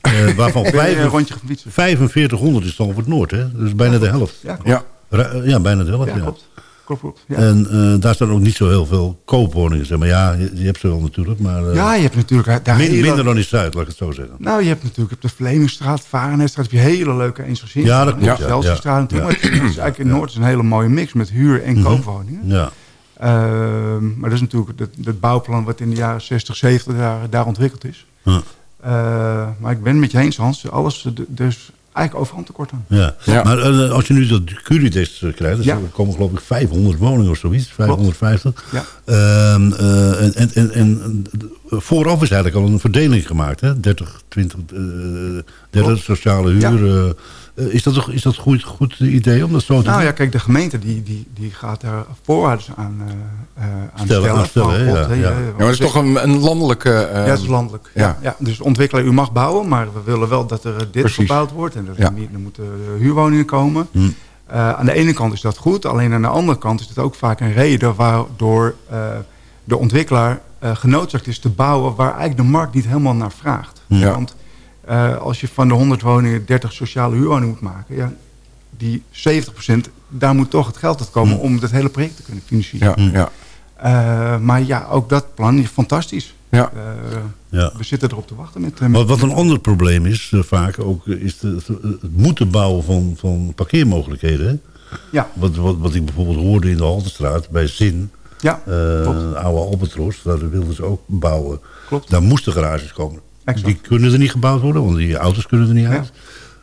[SPEAKER 6] Eh, waarvan
[SPEAKER 10] Ik ben
[SPEAKER 6] vijf-
[SPEAKER 10] een rondje gaan fietsen.
[SPEAKER 6] 4500 is Zandvoort Noord, hè? Dus bijna de helft.
[SPEAKER 10] Ja, klopt.
[SPEAKER 5] Ja.
[SPEAKER 6] Ja, bijna de helft,
[SPEAKER 10] Ja,
[SPEAKER 6] ja.
[SPEAKER 10] klopt. Klopt, klopt. Ja.
[SPEAKER 6] En eh, daar staan ook niet zo heel veel koopwoningen. Zeg maar ja, je, je hebt ze wel natuurlijk, maar eh,
[SPEAKER 10] ja, je hebt natuurlijk... Daar
[SPEAKER 6] min-
[SPEAKER 10] hele-
[SPEAKER 6] minder dan in Zuid, laat ik het zo zeggen.
[SPEAKER 10] Nou, je hebt natuurlijk op de Vlemingstraat, Varenheidstraat... heb je hele leuke eensgezinnen.
[SPEAKER 6] Ja, dat klopt, ja.
[SPEAKER 10] Zelfstraat natuurlijk.
[SPEAKER 6] Ja.
[SPEAKER 10] Maar het is eigenlijk in Noord is een hele mooie mix met huur- en
[SPEAKER 6] Mhm.
[SPEAKER 10] koopwoningen.
[SPEAKER 6] Ja,
[SPEAKER 10] maar dat is natuurlijk het, het bouwplan wat in de jaren 60, 70 daar, daar ontwikkeld is.
[SPEAKER 6] Ja.
[SPEAKER 10] Eh, maar ik ben het met je eens, Hans. Alles, dus eigenlijk overal tekort aan.
[SPEAKER 6] ja.
[SPEAKER 5] Ja.
[SPEAKER 6] Maar eh, als je nu dat Curidex eh, krijgt, dus
[SPEAKER 10] Ja.
[SPEAKER 6] er komen geloof ik 500 woningen of zoiets, 550.
[SPEAKER 10] Ja.
[SPEAKER 6] Ehm, eh, en, en, en, en vooraf is eigenlijk al een verdeling gemaakt, hè? 30, 20, eh 30
[SPEAKER 10] Klopt.
[SPEAKER 6] sociale huur. Eh, is dat, toch- is dat een goed, goed idee om dat zo te
[SPEAKER 10] Nou
[SPEAKER 6] doen?
[SPEAKER 10] ja, kijk, de gemeente die, die, die gaat daar voorwaarden aan, eh, eh, aan
[SPEAKER 6] Stellen,
[SPEAKER 10] stellen.
[SPEAKER 6] aan stellen,
[SPEAKER 10] Van,
[SPEAKER 6] hè,
[SPEAKER 10] god,
[SPEAKER 6] ja, ja.
[SPEAKER 5] Ja, maar dat is toch een, een landelijke... eh,
[SPEAKER 10] Ja, dat is landelijk.
[SPEAKER 5] ja.
[SPEAKER 10] Ja. Ja, Dus ontwikkelaar, u mag bouwen, maar we willen wel dat er dit
[SPEAKER 5] Precies.
[SPEAKER 10] gebouwd wordt. En er, niet, er moeten huurwoningen komen.
[SPEAKER 6] Hm.
[SPEAKER 10] Eh, aan de ene kant is dat goed, alleen aan de andere kant is het ook vaak een reden waardoor eh, de ontwikkelaar genoodzaakt is te bouwen waar eigenlijk de markt niet helemaal naar vraagt.
[SPEAKER 5] Ja.
[SPEAKER 10] Want eh, als je van de 100 woningen 30 sociale huurwoningen moet maken, ja, die 70%, daar moet toch het geld uit komen om dat hele project te kunnen financieren.
[SPEAKER 5] Ja, ja.
[SPEAKER 10] Eh, maar ja, ook dat plan is fantastisch.
[SPEAKER 5] Ja.
[SPEAKER 10] Eh,
[SPEAKER 6] Ja.
[SPEAKER 10] We zitten erop te wachten met... met
[SPEAKER 6] Wat, wat een ander probleem is, vaak ook, is de, het moeten bouwen van, van parkeermogelijkheden. hè?
[SPEAKER 10] Ja.
[SPEAKER 6] Wat, wat, wat ik bijvoorbeeld hoorde in de Haltestraat bij Zin,
[SPEAKER 10] Ja,
[SPEAKER 6] eh, oude Albatros, daar wilden ze ook bouwen.
[SPEAKER 10] Klopt.
[SPEAKER 6] Daar moesten garages komen.
[SPEAKER 10] Exact.
[SPEAKER 6] Die kunnen er niet gebouwd worden, want die auto's kunnen er niet
[SPEAKER 10] Ja.
[SPEAKER 6] uit.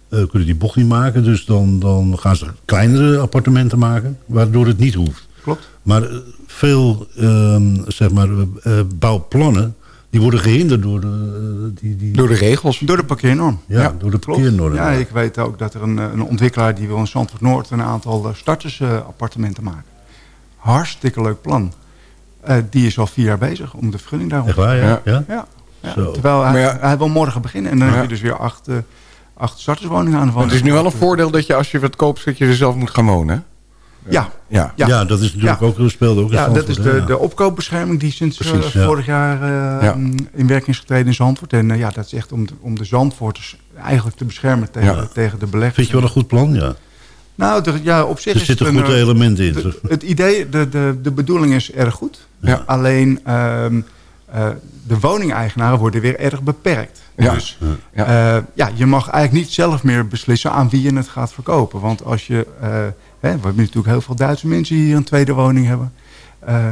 [SPEAKER 6] Eh, kunnen die bocht niet maken, dus dan, dan gaan ze kleinere appartementen maken, waardoor het niet hoeft.
[SPEAKER 10] Klopt.
[SPEAKER 6] Maar eh, veel ehm, zeg maar, eh, bouwplannen, die worden gehinderd door de, die, die,
[SPEAKER 5] Door de regels.
[SPEAKER 10] Door de parkeernorm.
[SPEAKER 6] ja, door de
[SPEAKER 10] Klopt.
[SPEAKER 6] parkeernorm.
[SPEAKER 10] Ja, ik weet ook dat er een, een ontwikkelaar die wil in Zandvoort Noord een aantal startersappartementen maken. Hartstikke leuk plan. Eh, die is al vier jaar bezig om de vergunning daarom
[SPEAKER 6] Echt waar, ja?
[SPEAKER 5] Ja.
[SPEAKER 6] ja?
[SPEAKER 10] Ja. Terwijl hij,
[SPEAKER 5] ja-
[SPEAKER 10] hij wil morgen beginnen en dan heb je dus weer acht, eh, acht starterswoningen aan de
[SPEAKER 5] het is nu wel een voordeel dat je als je wat koopt, dat je er zelf moet gaan wonen.
[SPEAKER 10] Ja,
[SPEAKER 5] Ja.
[SPEAKER 10] Ja.
[SPEAKER 6] Ja. dat is natuurlijk
[SPEAKER 10] Ja.
[SPEAKER 6] ook speelde ook
[SPEAKER 10] ja dat is de,
[SPEAKER 6] ja.
[SPEAKER 10] de opkoopbescherming die sinds eh,
[SPEAKER 6] Precies,
[SPEAKER 10] vorig jaar eh,
[SPEAKER 5] Ja.
[SPEAKER 10] in werking is getreden in Zandvoort. En ja, dat is echt om de, om de Zandvoorters eigenlijk te beschermen tegen,
[SPEAKER 5] Ja.
[SPEAKER 10] tegen de beleggers.
[SPEAKER 6] Vind je wel een goed plan, ja.
[SPEAKER 10] Nou, de- ja, op zich
[SPEAKER 6] Er
[SPEAKER 10] is
[SPEAKER 6] zitten
[SPEAKER 10] het een,
[SPEAKER 6] goede
[SPEAKER 10] eh,
[SPEAKER 6] elementen in.
[SPEAKER 10] de- het idee, de, de, de bedoeling is erg goed.
[SPEAKER 5] Ja.
[SPEAKER 10] Alleen ehm, eh, de woningeigenaren worden weer erg beperkt.
[SPEAKER 5] Ja.
[SPEAKER 10] Dus
[SPEAKER 5] Ja.
[SPEAKER 10] eh, ja, je mag eigenlijk niet zelf meer beslissen aan wie je het gaat verkopen. Want als je, eh, hè, we hebben natuurlijk heel veel Duitse mensen die hier een tweede woning hebben.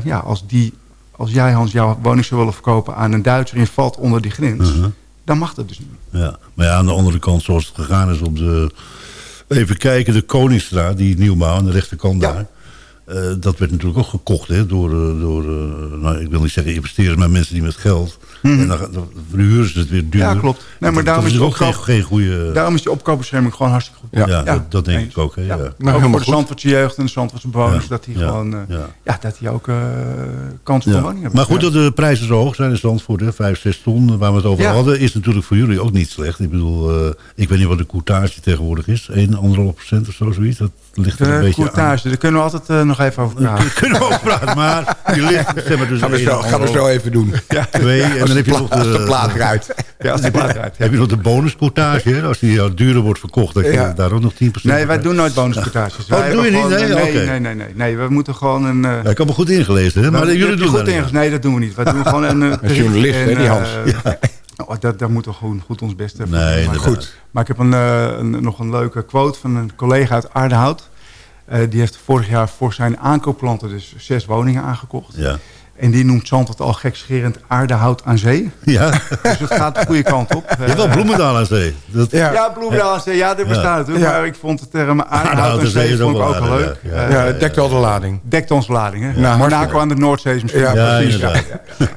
[SPEAKER 10] Ja, als, die, als jij Hans jouw woning zou willen verkopen aan een Duitser en je valt onder die grens,
[SPEAKER 6] Mhm.
[SPEAKER 10] dan mag dat dus niet.
[SPEAKER 6] Ja. Maar ja, aan de andere kant, zoals het gegaan is op de... Even kijken, de Koningsstraat, die nieuwbouw aan de rechterkant
[SPEAKER 10] Ja.
[SPEAKER 6] daar. Eh, dat werd natuurlijk ook gekocht hè, door, eh, door eh, nou, ik wil niet zeggen investeerders, maar mensen die met geld. En dan, dan verhuren ze het weer duur.
[SPEAKER 10] Mhm. Ja, klopt. Nee, maar daarom is
[SPEAKER 6] is
[SPEAKER 10] het
[SPEAKER 6] ook geen,
[SPEAKER 10] opkoop-
[SPEAKER 6] geen goede...
[SPEAKER 10] Daarom is die opkoopbescherming gewoon hartstikke goed.
[SPEAKER 6] ja,
[SPEAKER 5] Ja.
[SPEAKER 6] dat, dat denk
[SPEAKER 10] eens.
[SPEAKER 6] ik ook. Hè, ja.
[SPEAKER 10] Ja.
[SPEAKER 5] Nou,
[SPEAKER 10] ook voor de. Zandvoortse jeugd en de Zandvoortse bewoners,
[SPEAKER 6] Ja.
[SPEAKER 10] dat die
[SPEAKER 6] Ja.
[SPEAKER 10] gewoon,
[SPEAKER 6] Ja.
[SPEAKER 10] ja. dat die ook eh kans op woning hebben.
[SPEAKER 6] Maar goed
[SPEAKER 10] Ja.
[SPEAKER 6] dat de prijzen zo hoog zijn in Zandvoort, hè, 5, 6 ton, waar we het over
[SPEAKER 10] Ja.
[SPEAKER 6] hadden, is natuurlijk voor jullie ook niet slecht. Ik bedoel, eh, ik weet niet wat de courtage tegenwoordig is, 1, 1,5 procent of zo, zoiets. Dat ligt er een
[SPEAKER 10] De
[SPEAKER 6] beetje aan.
[SPEAKER 10] courtage, daar kunnen we altijd eh, nog nog even over praten.
[SPEAKER 6] Kunnen we over praten, maar die ligt zeg maar, dus
[SPEAKER 5] Gaan we zo, gaan we zo even doen.
[SPEAKER 6] twee. En dan heb je nog
[SPEAKER 5] Als de
[SPEAKER 6] de,
[SPEAKER 5] plaat eruit.
[SPEAKER 10] Ja, als die plaat eruit.
[SPEAKER 6] heb je nog de bonusquotage. hè? Als die al duurder wordt verkocht, dan krijg je
[SPEAKER 5] Ja.
[SPEAKER 6] daar ook nog 10%
[SPEAKER 10] Nee, wij doen nooit bonuspartages.
[SPEAKER 6] Oh, doe je
[SPEAKER 10] hebben
[SPEAKER 6] niet? Nee?
[SPEAKER 10] nee, nee, nee, nee, nee. We moeten gewoon een... eh,
[SPEAKER 6] Ja, ik heb me goed ingelezen, hè? maar
[SPEAKER 10] Nou,
[SPEAKER 6] jullie doen dat
[SPEAKER 10] goed Nee, dat doen we niet. Wij doen gewoon een... eh,
[SPEAKER 5] Een journalist, hè, die Hans.
[SPEAKER 10] eh, oh, dat, daar moeten we gewoon goed ons best
[SPEAKER 6] Nee,
[SPEAKER 10] doen. Maar goed. Maar ik heb een, eh, een, nog een leuke quote van een collega uit Aardehout. Eh, die heeft vorig jaar voor zijn aankoopplanten dus zes woningen aangekocht.
[SPEAKER 6] Ja.
[SPEAKER 10] En die noemt Zandvoort al gekscherend aardehout aan zee.
[SPEAKER 6] Ja.
[SPEAKER 10] Dus het gaat de goede kant op.
[SPEAKER 6] Je hebt wel Bloemendaal aan zee. Dat,
[SPEAKER 5] Ja.
[SPEAKER 10] Ja, Bloemendaal aan zee. Ja, dat bestaat natuurlijk.
[SPEAKER 5] Ja.
[SPEAKER 10] Maar ik vond de term
[SPEAKER 6] Aardehout aan zee
[SPEAKER 10] vond ik
[SPEAKER 6] ook
[SPEAKER 10] ook
[SPEAKER 6] wel
[SPEAKER 10] leuk.
[SPEAKER 6] ja.
[SPEAKER 10] Eh,
[SPEAKER 5] Ja, het dekt wel de lading.
[SPEAKER 10] Dekt onze lading, hè?
[SPEAKER 5] Nou,
[SPEAKER 10] Monaco aan de Noordzee is misschien.
[SPEAKER 5] Ja,
[SPEAKER 6] Ja,
[SPEAKER 5] precies.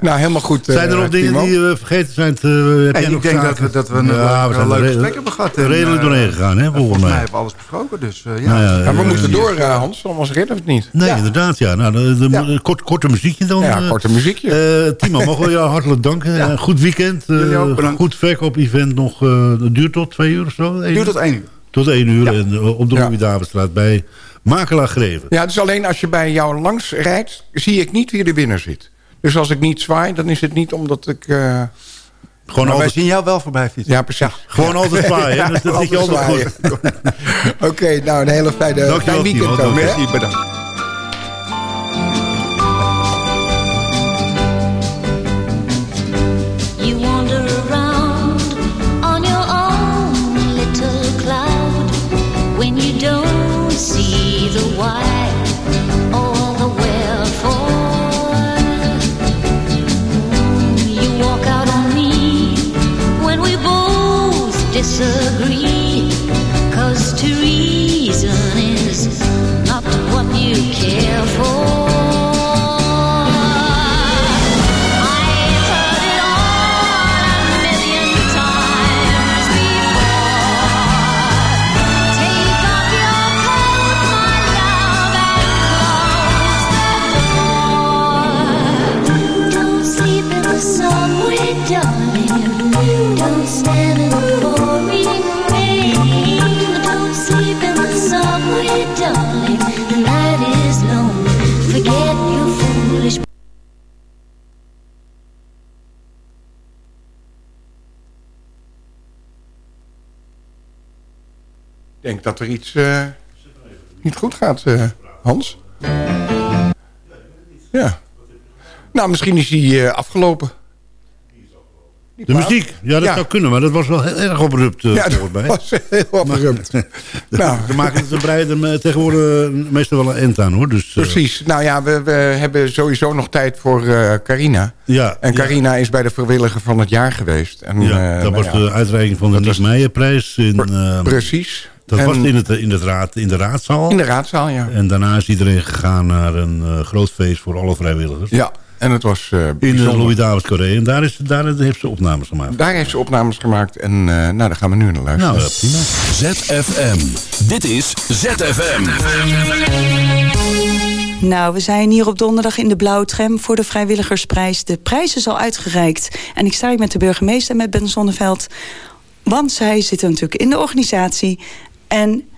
[SPEAKER 5] Nou, helemaal goed. eh,
[SPEAKER 6] Zijn er nog dingen
[SPEAKER 5] Timo.
[SPEAKER 6] die we vergeten zijn? Te, heb
[SPEAKER 10] Nee,
[SPEAKER 6] jij nog
[SPEAKER 10] ik denk dat we, dat we een,
[SPEAKER 6] Ja,
[SPEAKER 10] leuk,
[SPEAKER 6] we zijn
[SPEAKER 10] leuk
[SPEAKER 6] er
[SPEAKER 10] gesprek hebben gehad.
[SPEAKER 6] Redelijk
[SPEAKER 10] eh,
[SPEAKER 6] doorheen gegaan, hè, volgens
[SPEAKER 10] Volgens mij hebben we alles besproken, dus eh, ja.
[SPEAKER 6] Nou ja,
[SPEAKER 5] Ja, we
[SPEAKER 6] eh,
[SPEAKER 5] moeten door, eh, Hans, anders redden we het niet.
[SPEAKER 6] Nee, inderdaad, ja. Nou, korte muziekje dan.
[SPEAKER 5] Ja,
[SPEAKER 6] eh.
[SPEAKER 5] korte muziekje.
[SPEAKER 6] Eh, Timo, mogen we jou hartelijk danken.
[SPEAKER 10] Ja.
[SPEAKER 6] Eh, goed weekend. eh,
[SPEAKER 10] ook, bedankt.
[SPEAKER 6] goed verkoop-event nog. eh, dat duurt tot twee uur of zo?
[SPEAKER 10] Duurt
[SPEAKER 6] uur?
[SPEAKER 10] tot één uur.
[SPEAKER 6] Tot één uur. En, op de
[SPEAKER 5] Ja.
[SPEAKER 6] Louis-Davidstraat bij Makelaar Greven.
[SPEAKER 5] Ja, dus alleen als je bij jou langs rijdt, zie ik niet wie er binnen zit. Dus als ik niet zwaai, dan is het niet omdat ik... eh,
[SPEAKER 6] Gewoon
[SPEAKER 10] Maar wij
[SPEAKER 6] altijd,
[SPEAKER 10] zien jou wel voorbij fietsen.
[SPEAKER 5] Ja, precies.
[SPEAKER 6] gewoon altijd zwaaien. dat je altijd
[SPEAKER 5] Altijd
[SPEAKER 6] goed.
[SPEAKER 5] Oké, nou een hele fijne, fijn weekend
[SPEAKER 6] Timo.
[SPEAKER 5] ook.
[SPEAKER 10] Merci, bedankt.
[SPEAKER 5] Denk dat er iets eh, niet goed gaat, eh, Hans. Ja. Nou, misschien is die eh, afgelopen.
[SPEAKER 6] De muziek, ja dat
[SPEAKER 5] Ja.
[SPEAKER 6] zou kunnen, maar dat was wel heel erg abrupt eh,
[SPEAKER 5] Ja, dat
[SPEAKER 6] mij.
[SPEAKER 5] was heel abrupt. nou,
[SPEAKER 6] We maken het breiden eh, tegenwoordig meestal wel een end aan hoor. Dus,
[SPEAKER 5] precies. Nou ja, we, we hebben sowieso nog tijd voor eh, Carina.
[SPEAKER 6] ja,
[SPEAKER 5] En Carina is bij de vrijwilliger van het jaar geweest. En,
[SPEAKER 6] ja, dat
[SPEAKER 5] nou
[SPEAKER 6] was de uitreiking van de Nick Meijerprijs. In,
[SPEAKER 5] Precies.
[SPEAKER 6] Dat
[SPEAKER 5] En-
[SPEAKER 6] was in, het, in, het raad, in de raadzaal.
[SPEAKER 5] in de raadzaal, ja.
[SPEAKER 6] En daarna is iedereen gegaan naar een eh, groot feest voor alle vrijwilligers.
[SPEAKER 5] Ja, en het was eh
[SPEAKER 6] In de. Louis Davids Carré. En daar, is, daar heeft ze opnames gemaakt.
[SPEAKER 5] Daar heeft ze opnames gemaakt en eh, nou, daar gaan we nu naar luisteren.
[SPEAKER 6] Nou, prima.
[SPEAKER 2] ZFM. Dit is ZFM.
[SPEAKER 11] Nou, we zijn hier op donderdag in de Blauwe Tram voor de Vrijwilligersprijs. De prijs is al uitgereikt. En ik sta hier met de burgemeester, met Ben Zonneveld. Want zij zitten natuurlijk in de organisatie. En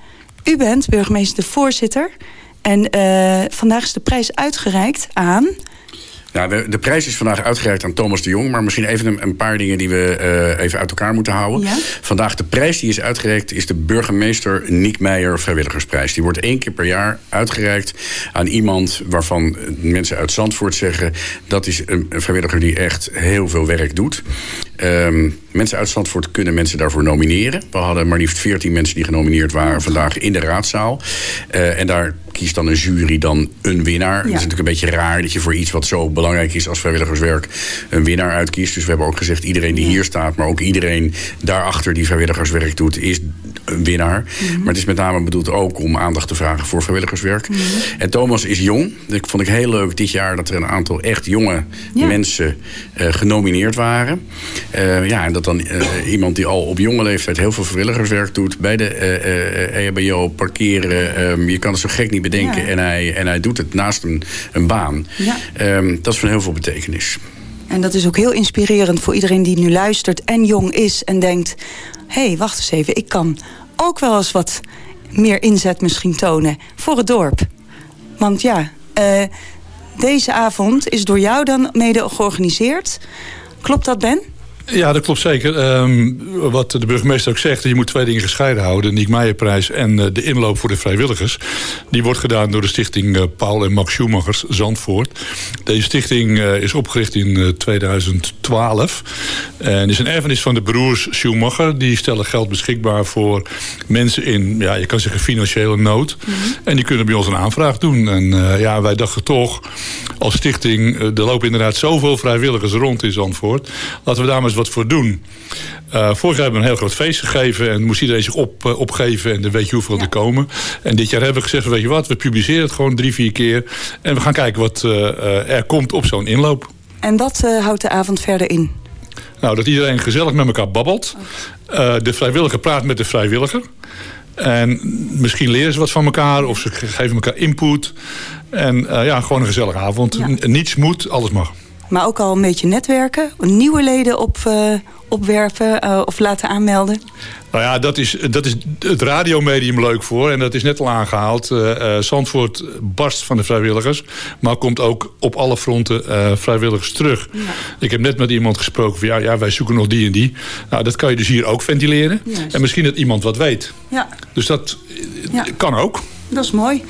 [SPEAKER 11] u bent burgemeester de voorzitter. En eh, vandaag is de prijs uitgereikt aan...
[SPEAKER 12] Ja, de, de prijs is vandaag uitgereikt aan Thomas de Jong. Maar misschien even een, een paar dingen die we eh, even uit elkaar moeten houden.
[SPEAKER 11] Ja?
[SPEAKER 12] Vandaag de prijs die is uitgereikt is de burgemeester Niek Meijer Vrijwilligersprijs. Die wordt één keer per jaar uitgereikt aan iemand waarvan mensen uit Zandvoort zeggen... dat is een, een vrijwilliger die echt heel veel werk doet. Ehm, mensen uit Zandvoort kunnen mensen daarvoor nomineren. We hadden maar liefst 14 mensen die genomineerd waren vandaag in de raadzaal. Eh, en daar kiest dan een jury dan een winnaar. Het is natuurlijk een beetje raar dat je voor iets wat zo belangrijk is als vrijwilligerswerk een winnaar uitkiest. Dus we hebben ook gezegd iedereen die hier staat, maar ook iedereen daarachter die vrijwilligerswerk doet, is een winnaar. Maar het is met name bedoeld ook om aandacht te vragen voor vrijwilligerswerk. En Thomas is jong. Ik vond ik heel leuk dit jaar dat er een aantal echt jonge
[SPEAKER 11] Ja.
[SPEAKER 12] mensen eh, genomineerd waren. Eh, ja, en dat dan eh, iemand die al op jonge leeftijd heel veel vrijwilligerswerk doet bij de eh, eh, EHBO, parkeren. ehm, je kan het zo gek niet bedenken.
[SPEAKER 11] Ja.
[SPEAKER 12] En, hij, en hij doet het naast een, een baan.
[SPEAKER 11] Ja.
[SPEAKER 12] Ehm, dat is van heel veel betekenis.
[SPEAKER 11] En dat is ook heel inspirerend voor iedereen die nu luistert en jong is en denkt... hé, hey, wacht eens even, ik kan ook wel eens wat meer inzet misschien tonen voor het dorp. Want ja, eh, deze avond is door jou dan mede georganiseerd. Klopt dat, Ben?
[SPEAKER 13] Ja, dat klopt zeker. Ehm, wat de burgemeester ook zegt, je moet twee dingen gescheiden houden. De Niek Meijerprijs en eh, de inloop voor de vrijwilligers. Die wordt gedaan door de stichting eh, Paul en Max Schumachers Zandvoort. Deze stichting eh, is opgericht in eh, 2012. En is een erfenis van de broers Schumacher. Die stellen geld beschikbaar voor mensen in, ja, je kan zeggen financiële nood. En die kunnen bij ons een aanvraag doen. En ja, wij dachten toch, als stichting, er lopen inderdaad zoveel vrijwilligers rond in Zandvoort. Laten we daar maar eens wat voor doen. Eh, vorig jaar hebben we een heel groot feest gegeven en moest iedereen zich op, eh, opgeven en dan weet je hoeveel er komen. En dit jaar hebben we gezegd, weet je wat, we publiceren het gewoon drie, vier keer. En we gaan kijken wat eh, er komt op zo'n inloop.
[SPEAKER 11] En wat houdt de avond verder in?
[SPEAKER 13] Nou, dat iedereen gezellig met elkaar babbelt. Eh, de vrijwilliger praat met de vrijwilliger. En misschien leren ze wat van elkaar of ze geven elkaar input. En ja, gewoon een gezellige avond.
[SPEAKER 11] Ja.
[SPEAKER 13] Niets moet, alles mag.
[SPEAKER 11] Maar ook al een beetje netwerken, nieuwe leden op, opwerven eh, of laten aanmelden.
[SPEAKER 13] Nou ja, dat is, dat is het radiomedium leuk voor. En dat is net al aangehaald. Eh eh, Zandvoort barst van de vrijwilligers. Maar komt ook op alle fronten vrijwilligers terug. Ik heb net met iemand gesproken van... Ja, ja, wij zoeken nog die en die. Nou, dat kan je dus hier ook ventileren.
[SPEAKER 11] Juist.
[SPEAKER 13] En misschien dat iemand wat weet.
[SPEAKER 11] Ja,
[SPEAKER 13] Dus dat
[SPEAKER 11] Ja.
[SPEAKER 13] kan ook.
[SPEAKER 11] dat is mooi.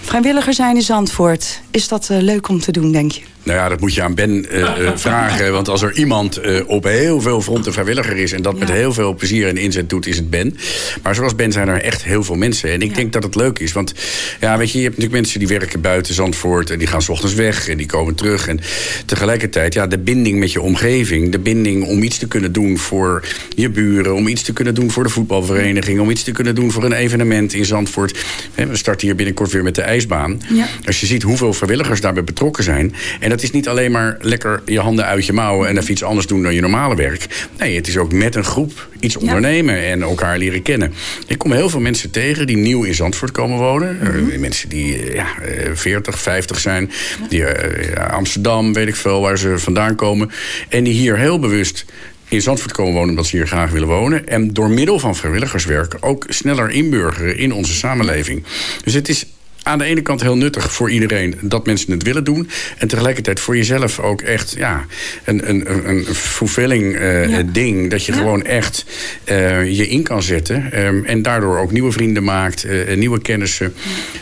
[SPEAKER 11] Vrijwilliger zijn in Zandvoort. Is dat leuk om te doen, denk je?
[SPEAKER 12] Nou ja, dat moet je aan Ben eh, eh, vragen. Want als er iemand eh, op heel veel fronten vrijwilliger is... en dat met heel veel plezier en inzet doet, is het Ben. Maar zoals Ben zijn er echt heel veel mensen. En ik denk dat het leuk is. Want ja, weet je, je hebt natuurlijk mensen die werken buiten Zandvoort... en die gaan s ochtends weg en die komen terug. En tegelijkertijd, ja, de binding met je omgeving... de binding om iets te kunnen doen voor je buren... om iets te kunnen doen voor de voetbalvereniging... om iets te kunnen doen voor een evenement in Zandvoort. We starten hier binnenkort weer met de ijsbaan.
[SPEAKER 11] Ja.
[SPEAKER 12] Als je ziet hoeveel vrijwilligers daarbij betrokken zijn. En dat is niet alleen maar lekker je handen uit je mouwen en even iets anders doen dan je normale werk. Nee, het is ook met een groep iets ondernemen en elkaar leren kennen. Ik kom heel veel mensen tegen die nieuw in Zandvoort komen wonen. Eh, mensen die eh, ja, eh, 40, 50 zijn. Die eh, ja, Amsterdam, weet ik veel, waar ze vandaan komen. En die hier heel bewust in Zandvoort komen wonen omdat ze hier graag willen wonen. En door middel van vrijwilligerswerk ook sneller inburgeren in onze samenleving. Dus het is aan de ene kant heel nuttig voor iedereen dat mensen het willen doen. En tegelijkertijd voor jezelf ook echt ja, een, een, een- fulfilling eh, ding. Dat je gewoon echt eh, je in kan zetten. Ehm, en daardoor ook nieuwe vrienden maakt, eh, nieuwe kennissen.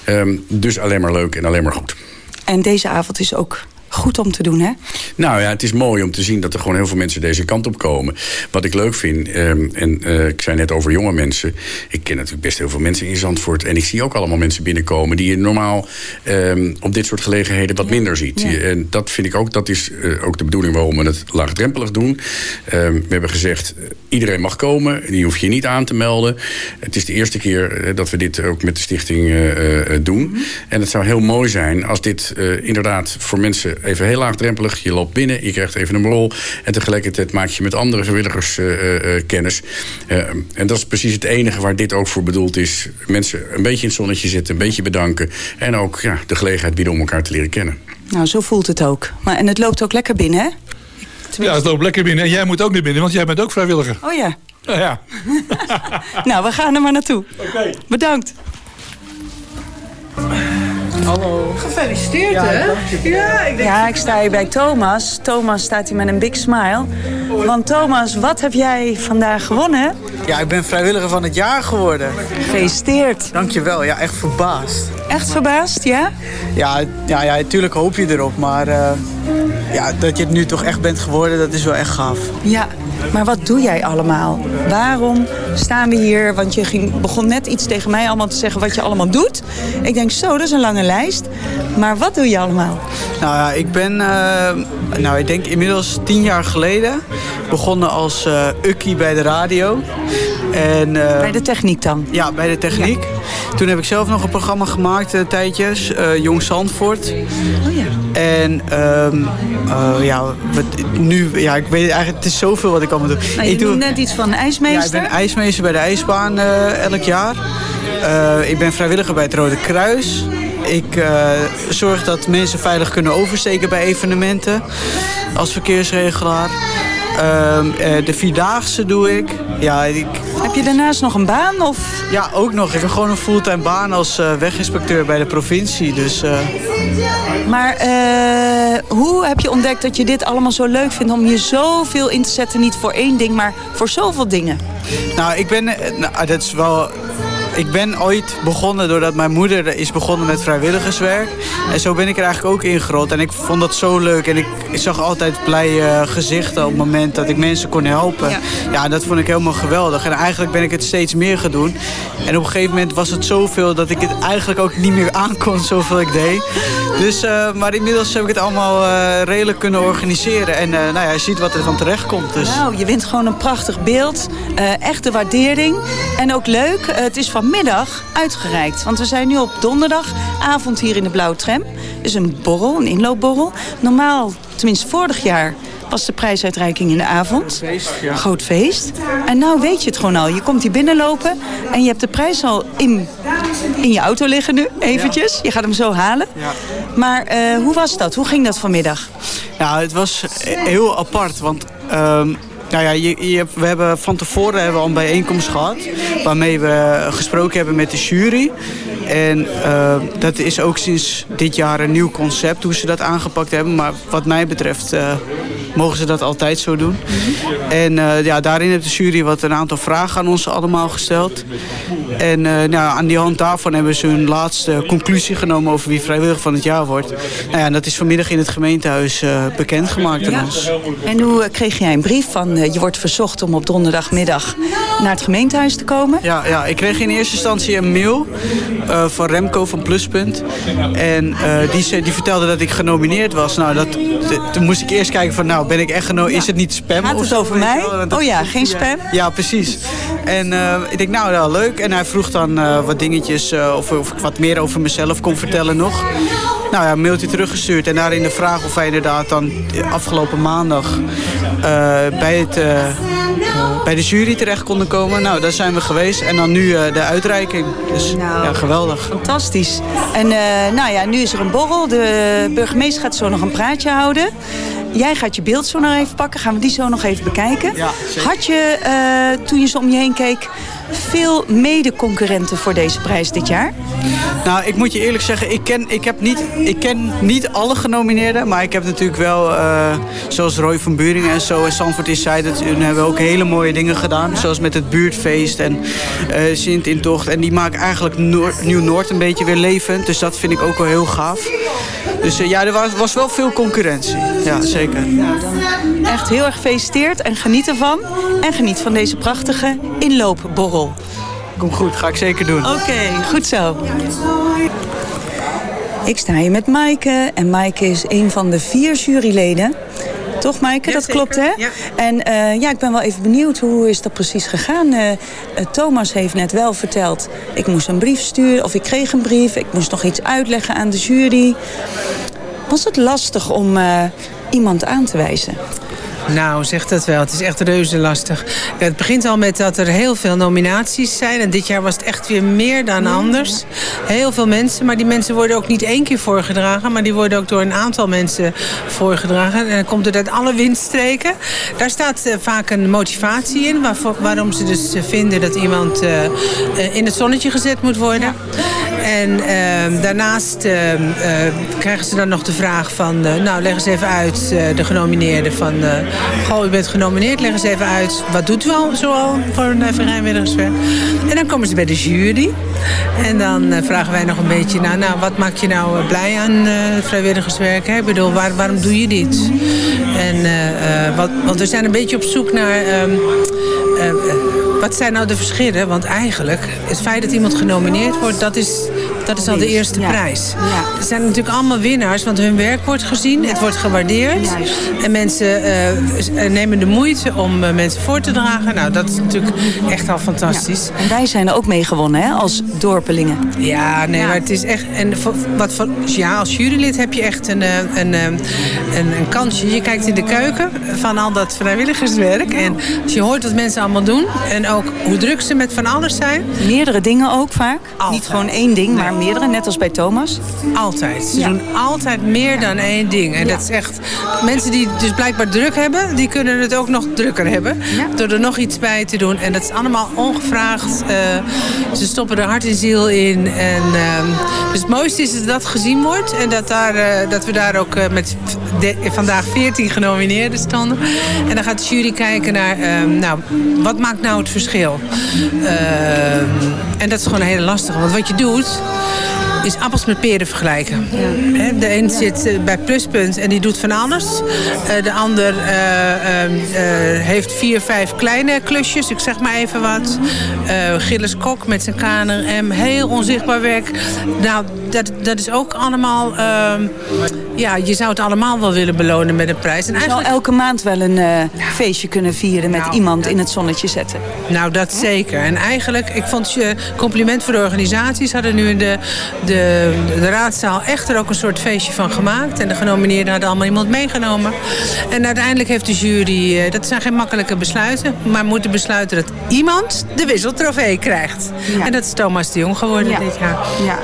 [SPEAKER 12] Ehm, dus alleen maar leuk en alleen maar goed.
[SPEAKER 11] En deze avond is ook goed om te doen, hè?
[SPEAKER 12] Nou ja, het is mooi om te zien dat er gewoon heel veel mensen deze kant op komen. Wat ik leuk vind, ehm, en eh, ik zei net over jonge mensen. Ik ken natuurlijk best heel veel mensen in Zandvoort. En ik zie ook allemaal mensen binnenkomen die je normaal ehm, op dit soort gelegenheden wat minder ziet.
[SPEAKER 14] Ja.
[SPEAKER 12] En dat vind ik ook, dat is eh, ook de bedoeling waarom we het laagdrempelig doen. Ehm, we hebben gezegd, eh, iedereen mag komen. Die hoef je niet aan te melden. Het is de eerste keer dat we dit ook met de stichting doen. En het zou heel mooi zijn als dit inderdaad voor mensen even heel laagdrempelig. Je loopt binnen, je krijgt even een rol. En tegelijkertijd maak je met andere vrijwilligers eh, eh, eh, kennis. Eh, en dat is precies het enige waar dit ook voor bedoeld is. Mensen een beetje in het zonnetje zetten, een beetje bedanken. En ook ja, de gelegenheid bieden om elkaar te leren kennen.
[SPEAKER 11] Nou, zo voelt het ook. Maar, en het loopt ook lekker binnen, hè?
[SPEAKER 13] Ja, het loopt lekker binnen. En jij moet ook naar binnen, want jij bent ook vrijwilliger.
[SPEAKER 11] Oh ja.
[SPEAKER 13] Ja, ja.
[SPEAKER 11] nou, we gaan er maar naartoe. Oké. Bedankt.
[SPEAKER 15] Hallo.
[SPEAKER 11] Gefeliciteerd,
[SPEAKER 15] Ja,
[SPEAKER 11] hè? Ja, ik, ja, ik sta hier bij Thomas. Thomas staat hier met een big smile. Want Thomas, wat heb jij vandaag gewonnen?
[SPEAKER 15] Ja, ik ben vrijwilliger van het jaar geworden.
[SPEAKER 11] Gefeliciteerd.
[SPEAKER 15] Dankjewel, ja, echt verbaasd.
[SPEAKER 11] Echt verbaasd, ja?
[SPEAKER 15] Ja, ja, ja natuurlijk hoop je erop, maar eh, ja, dat je het nu toch echt bent geworden, dat is wel echt gaaf.
[SPEAKER 11] Ja, maar wat doe jij allemaal? Waarom staan we hier? Want je ging, begon net iets tegen mij allemaal te zeggen wat je allemaal doet. Ik denk, zo, dat is een lange lijst. Maar wat doe je allemaal?
[SPEAKER 15] Nou ja, ik ben, eh, nou ik denk inmiddels tien jaar geleden begonnen als eh ukkie bij de radio. En, bij
[SPEAKER 11] de techniek dan?
[SPEAKER 15] Ja, bij de techniek. Toen heb ik zelf nog een programma gemaakt, een tijdje, eh, Jong Zandvoort.
[SPEAKER 11] Oh ja.
[SPEAKER 15] En eh, ja, wat, nu, ja, ik weet eigenlijk, het is zoveel wat ik allemaal doe.
[SPEAKER 11] Nou, je
[SPEAKER 15] ik doe
[SPEAKER 11] net iets van ijsmeester.
[SPEAKER 15] Ja, ik ben ijsmeester bij de ijsbaan eh, elk jaar. Eh, ik ben vrijwilliger bij het Rode Kruis. Ik eh, zorg dat mensen veilig kunnen oversteken bij evenementen als verkeersregelaar. Ehm, eh, de Vierdaagse doe ik. Ja, ik.
[SPEAKER 11] Heb je daarnaast nog een baan? Of?
[SPEAKER 15] Ja, ook nog. Ik heb gewoon een fulltime baan als eh, weginspecteur bij de provincie. Dus, eh,
[SPEAKER 11] Maar hoe heb je ontdekt dat je dit allemaal zo leuk vindt... om je zoveel in te zetten, niet voor één ding, maar voor zoveel dingen?
[SPEAKER 15] Nou, ik ben, nou, dat is wel. Ik ben ooit begonnen doordat mijn moeder is begonnen met vrijwilligerswerk. En zo ben ik er eigenlijk ook ingerold. En ik vond dat zo leuk. En ik, ik zag altijd blije gezichten op het moment dat ik mensen kon helpen. Ja. dat vond ik helemaal geweldig. En eigenlijk ben ik het steeds meer gaan doen. En op een gegeven moment was het zoveel dat ik het eigenlijk ook niet meer aankon zoveel ik deed. Dus, eh, maar inmiddels heb ik het allemaal eh, redelijk kunnen organiseren. En eh, nou ja, je ziet wat er van terecht komt. Dus.
[SPEAKER 11] Nou, je wint gewoon een prachtig beeld. echte waardering. En ook leuk, het is vanmiddag uitgereikt. Want we zijn nu op donderdagavond hier in de Blauwe Tram. Dus een borrel, een inloopborrel. Normaal, tenminste vorig jaar, was de prijsuitreiking in de avond.
[SPEAKER 15] Feest, ja.
[SPEAKER 11] Groot feest. En nou weet je het gewoon al. Je komt hier binnenlopen en je hebt de prijs al in, in je auto liggen nu, eventjes. Je gaat hem zo halen.
[SPEAKER 15] Ja.
[SPEAKER 11] Maar eh, hoe was dat? Hoe ging dat vanmiddag?
[SPEAKER 15] Ja, het was heel apart, want... ehm, nou ja, we hebben van tevoren hebben we al een bijeenkomst gehad... waarmee we gesproken hebben met de jury. En eh, dat is ook sinds dit jaar een nieuw concept, hoe ze dat aangepakt hebben. Maar wat mij betreft eh, mogen ze dat altijd zo doen. En eh, ja, daarin heeft de jury wat een aantal vragen aan ons allemaal gesteld. En eh, nou, aan die hand daarvan hebben ze hun laatste conclusie genomen over wie vrijwillig van het jaar wordt. Nou ja, en dat is vanmiddag in het gemeentehuis eh, bekendgemaakt aan
[SPEAKER 11] Ja.
[SPEAKER 15] ons.
[SPEAKER 11] En hoe kreeg jij een brief van je wordt verzocht om op donderdagmiddag naar het gemeentehuis te komen?
[SPEAKER 15] Ja, ja, ik kreeg in eerste instantie een mail van Remco van Pluspunt. En die, die vertelde dat ik genomineerd was. Nou, dat, toen moest ik eerst kijken van, nou, ben ik echt genomineerd? Is het niet spam?
[SPEAKER 11] Gaat
[SPEAKER 15] of
[SPEAKER 11] het over mij? Oh ja, geen spam?
[SPEAKER 15] Ja, precies. En eh, ik denk, nou, wel leuk. En hij vroeg dan eh, wat dingetjes, eh, of, of ik wat meer over mezelf kon vertellen nog. Nou ja, een mailtje teruggestuurd. En daarin de vraag of wij inderdaad dan afgelopen maandag bij, het, bij de jury terecht konden komen. Nou, daar zijn we geweest. En dan nu de uitreiking. Dus ja, geweldig.
[SPEAKER 11] Fantastisch. En nou ja, nu is er een borrel. De burgemeester gaat zo nog een praatje houden. Jij gaat je beeld zo nog even pakken. Gaan we die zo nog even bekijken.
[SPEAKER 15] Ja.
[SPEAKER 11] Had je, eh, toen je zo om je heen keek, veel mede-concurrenten voor deze prijs dit jaar?
[SPEAKER 15] Nou, ik moet je eerlijk zeggen, ik ken, ik heb niet, ik ken niet alle genomineerden. Maar ik heb natuurlijk wel, eh, zoals Roy van Buringen en zo en Sanford is zij, dat hun hebben ook hele mooie dingen gedaan. Zoals met het buurtfeest en eh Sint in Tocht. En die maken eigenlijk Noor- Nieuw-Noord een beetje weer levend. Dus dat vind ik ook wel heel gaaf. Dus eh, ja, er was, was wel veel concurrentie. Ja, zeker.
[SPEAKER 11] Echt heel erg gefeliciteerd en geniet ervan. En geniet van deze prachtige inloopborrel.
[SPEAKER 15] Kom goed, ga ik zeker doen.
[SPEAKER 11] Oké, goed zo. Ik sta hier met Maaike. En Maaike is een van de vier juryleden. Toch, Maaike? dat klopt, hè? En eh, ja, ik ben wel even benieuwd, hoe is dat precies gegaan? Eh, eh, Thomas heeft net wel verteld, ik moest een brief sturen... of ik kreeg een brief, ik moest nog iets uitleggen aan de jury. Was het lastig om eh, iemand aan te wijzen?
[SPEAKER 14] Nou, zeg dat wel. Het is echt reuze lastig. Het begint al met dat er heel veel nominaties zijn. En dit jaar was het echt weer meer dan anders. Heel veel mensen. Maar die mensen worden ook niet één keer voorgedragen. Maar die worden ook door een aantal mensen voorgedragen. En dan komt het uit alle windstreken. Daar staat eh, vaak een motivatie in. Waarvoor, waarom ze dus eh, vinden dat iemand eh, in het zonnetje gezet moet worden. En ehm, daarnaast ehm, eh, krijgen ze dan nog de vraag van... nou, leg eens even uit, de genomineerden van... eh, goh, u bent genomineerd, leg eens even uit... wat doet u al zoal voor een uh, vrijwilligerswerk? En dan komen ze bij de jury. En dan eh, vragen wij nog een beetje... nou, nou wat maakt je nou eh, blij aan eh, vrijwilligerswerk? Hè? Ik bedoel, waar- waarom doe je dit? En, eh, eh, wat, want we zijn een beetje op zoek naar... ehm, eh, eh, wat zijn nou de verschillen? Want eigenlijk, het feit dat iemand genomineerd wordt, dat is, dat is al de eerste prijs. Er zijn natuurlijk allemaal winnaars, want hun werk wordt gezien, het wordt gewaardeerd. En mensen eh, eh, nemen de moeite om eh, mensen voor te dragen. Nou, dat is natuurlijk echt al fantastisch.
[SPEAKER 11] En wij zijn er ook mee gewonnen, hè, als dorpelingen.
[SPEAKER 14] Ja, nee, maar het is echt. En voor- wat voor, ja, als jurylid heb je echt een, een, een, een kansje. Je kijkt in de keuken van al dat vrijwilligerswerk. En als je hoort wat mensen allemaal doen. En ook hoe druk ze met van alles zijn.
[SPEAKER 11] Meerdere dingen ook vaak. Niet gewoon één ding, maar dan meerdere, net als bij Thomas?
[SPEAKER 14] Altijd. Ze
[SPEAKER 11] Ja.
[SPEAKER 14] doen altijd meer dan één ding. En dat is echt... Mensen die dus blijkbaar druk hebben... die kunnen het ook nog drukker hebben. Door er nog iets bij te doen. En dat is allemaal ongevraagd. Eh, ze stoppen er hart en ziel in. En, ehm, dus het mooiste is dat dat gezien wordt. En dat, daar, eh, dat we daar ook eh, met de- vandaag 14 genomineerden stonden. En dan gaat de jury kijken naar... ehm, nou, wat maakt nou het verschil? Ehm, en dat is gewoon een hele lastige. Want wat je doet is appels met peren vergelijken. Hè, De een zit eh, bij pluspunt en die doet van alles. Eh, de ander eh, heeft vier, vijf kleine klusjes. Ik zeg maar even wat. Eh Gilles Kok met zijn KNRM. Heel onzichtbaar werk. Nou, dat, dat is ook allemaal... ehm, ja, je zou het allemaal wel willen belonen met een prijs. En
[SPEAKER 11] Je zou elke maand wel een eh, feestje kunnen vieren met iemand in het zonnetje zetten.
[SPEAKER 14] Nou, dat zeker. En eigenlijk, ik vond je compliment voor de organisaties. Hadden nu in de, de, de raadzaal echt er ook een soort feestje van gemaakt. En de genomineerden hadden allemaal iemand meegenomen. En uiteindelijk heeft de jury, eh, dat zijn geen makkelijke besluiten, maar moeten besluiten dat iemand de wisseltrofee krijgt. En dat is Thomas de Jong geworden
[SPEAKER 11] Ja.
[SPEAKER 14] dit jaar.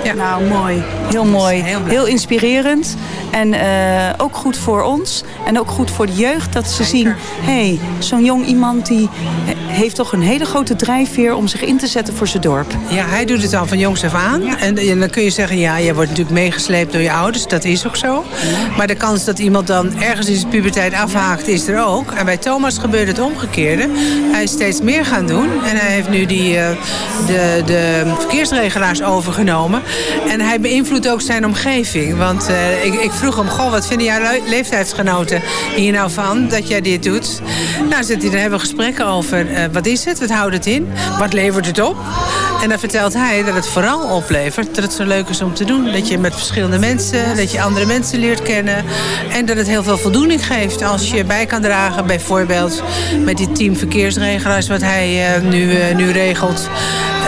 [SPEAKER 11] Ja, nou mooi. Heel mooi. Heel, inspirerend. En eh, ook goed voor ons. En ook goed voor de jeugd. Dat ze zien, hé, hey, zo'n jong iemand die he- heeft toch een hele grote drijfveer om zich in te zetten voor zijn dorp.
[SPEAKER 14] Ja, hij doet het al van jongs af aan. En, en dan kun je zeggen, ja, je wordt natuurlijk meegesleept door je ouders. Dat is ook zo. Maar de kans dat iemand dan ergens in zijn puberteit afhaakt, is er ook. En bij Thomas gebeurt het omgekeerde. Hij is steeds meer gaan doen. En hij heeft nu die, eh, de, de verkeersregelaars overgenomen. En hij beïnvloedt ook zijn omgeving. Want eh, ik, ik vroeg hem, goh, wat vinden jouw le- leeftijdsgenoten hier nou van, dat jij dit doet? Nou, zit hij, daar hebben we gesprekken over, eh, wat is het, wat houdt het in, wat levert het op? En dan vertelt hij dat het vooral oplevert dat het zo leuk is om te doen. Dat je met verschillende mensen, dat je andere mensen leert kennen. En dat het heel veel voldoening geeft als je bij kan dragen. Bijvoorbeeld met die team verkeersregelaars wat hij eh, nu, nu regelt.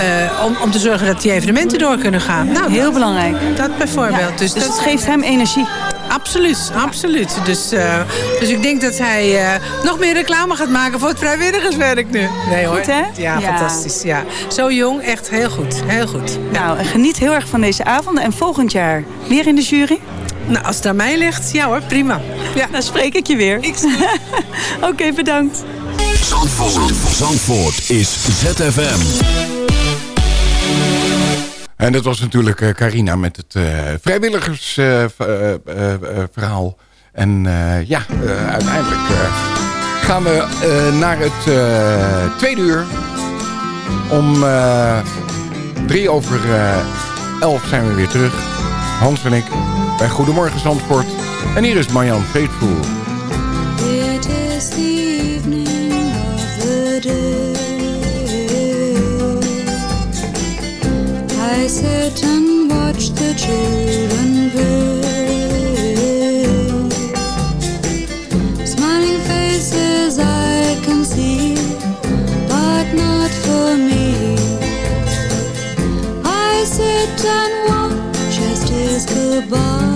[SPEAKER 14] Eh, om, om te zorgen dat die evenementen door kunnen gaan. Nou,
[SPEAKER 11] Heel belangrijk.
[SPEAKER 14] Dat bijvoorbeeld.
[SPEAKER 11] dus
[SPEAKER 14] dat
[SPEAKER 11] het geeft hem energie.
[SPEAKER 14] Absoluut, absoluut. Dus, eh, dus ik denk dat hij eh, nog meer reclame gaat maken voor het vrijwilligerswerk nu. Nee hoor.
[SPEAKER 11] Goed, hè?
[SPEAKER 14] Ja,
[SPEAKER 11] Ja.
[SPEAKER 14] fantastisch. Ja. Zo jong, echt heel goed. Heel goed.
[SPEAKER 11] Nou, en geniet heel erg van deze avonden. En volgend jaar weer in de jury?
[SPEAKER 14] Nou, als het aan mij ligt, ja hoor, prima. Ja.
[SPEAKER 11] Dan spreek ik je weer. Oké, bedankt.
[SPEAKER 2] Zandvoort. Zandvoort is ZFM.
[SPEAKER 5] En dat was natuurlijk eh, Carina met het vrijwilligersverhaal. en eh, ja, eh, uiteindelijk eh, gaan we eh, naar het eh, tweede uur. Om eh, drie over eh, elf zijn we weer terug. Hans en ik bij Goedemorgen Zandvoort. En hier is Marjan Faithful.
[SPEAKER 16] I sit and watch the children play. Smiling faces I can see, but not for me. I sit and watch as tears go by.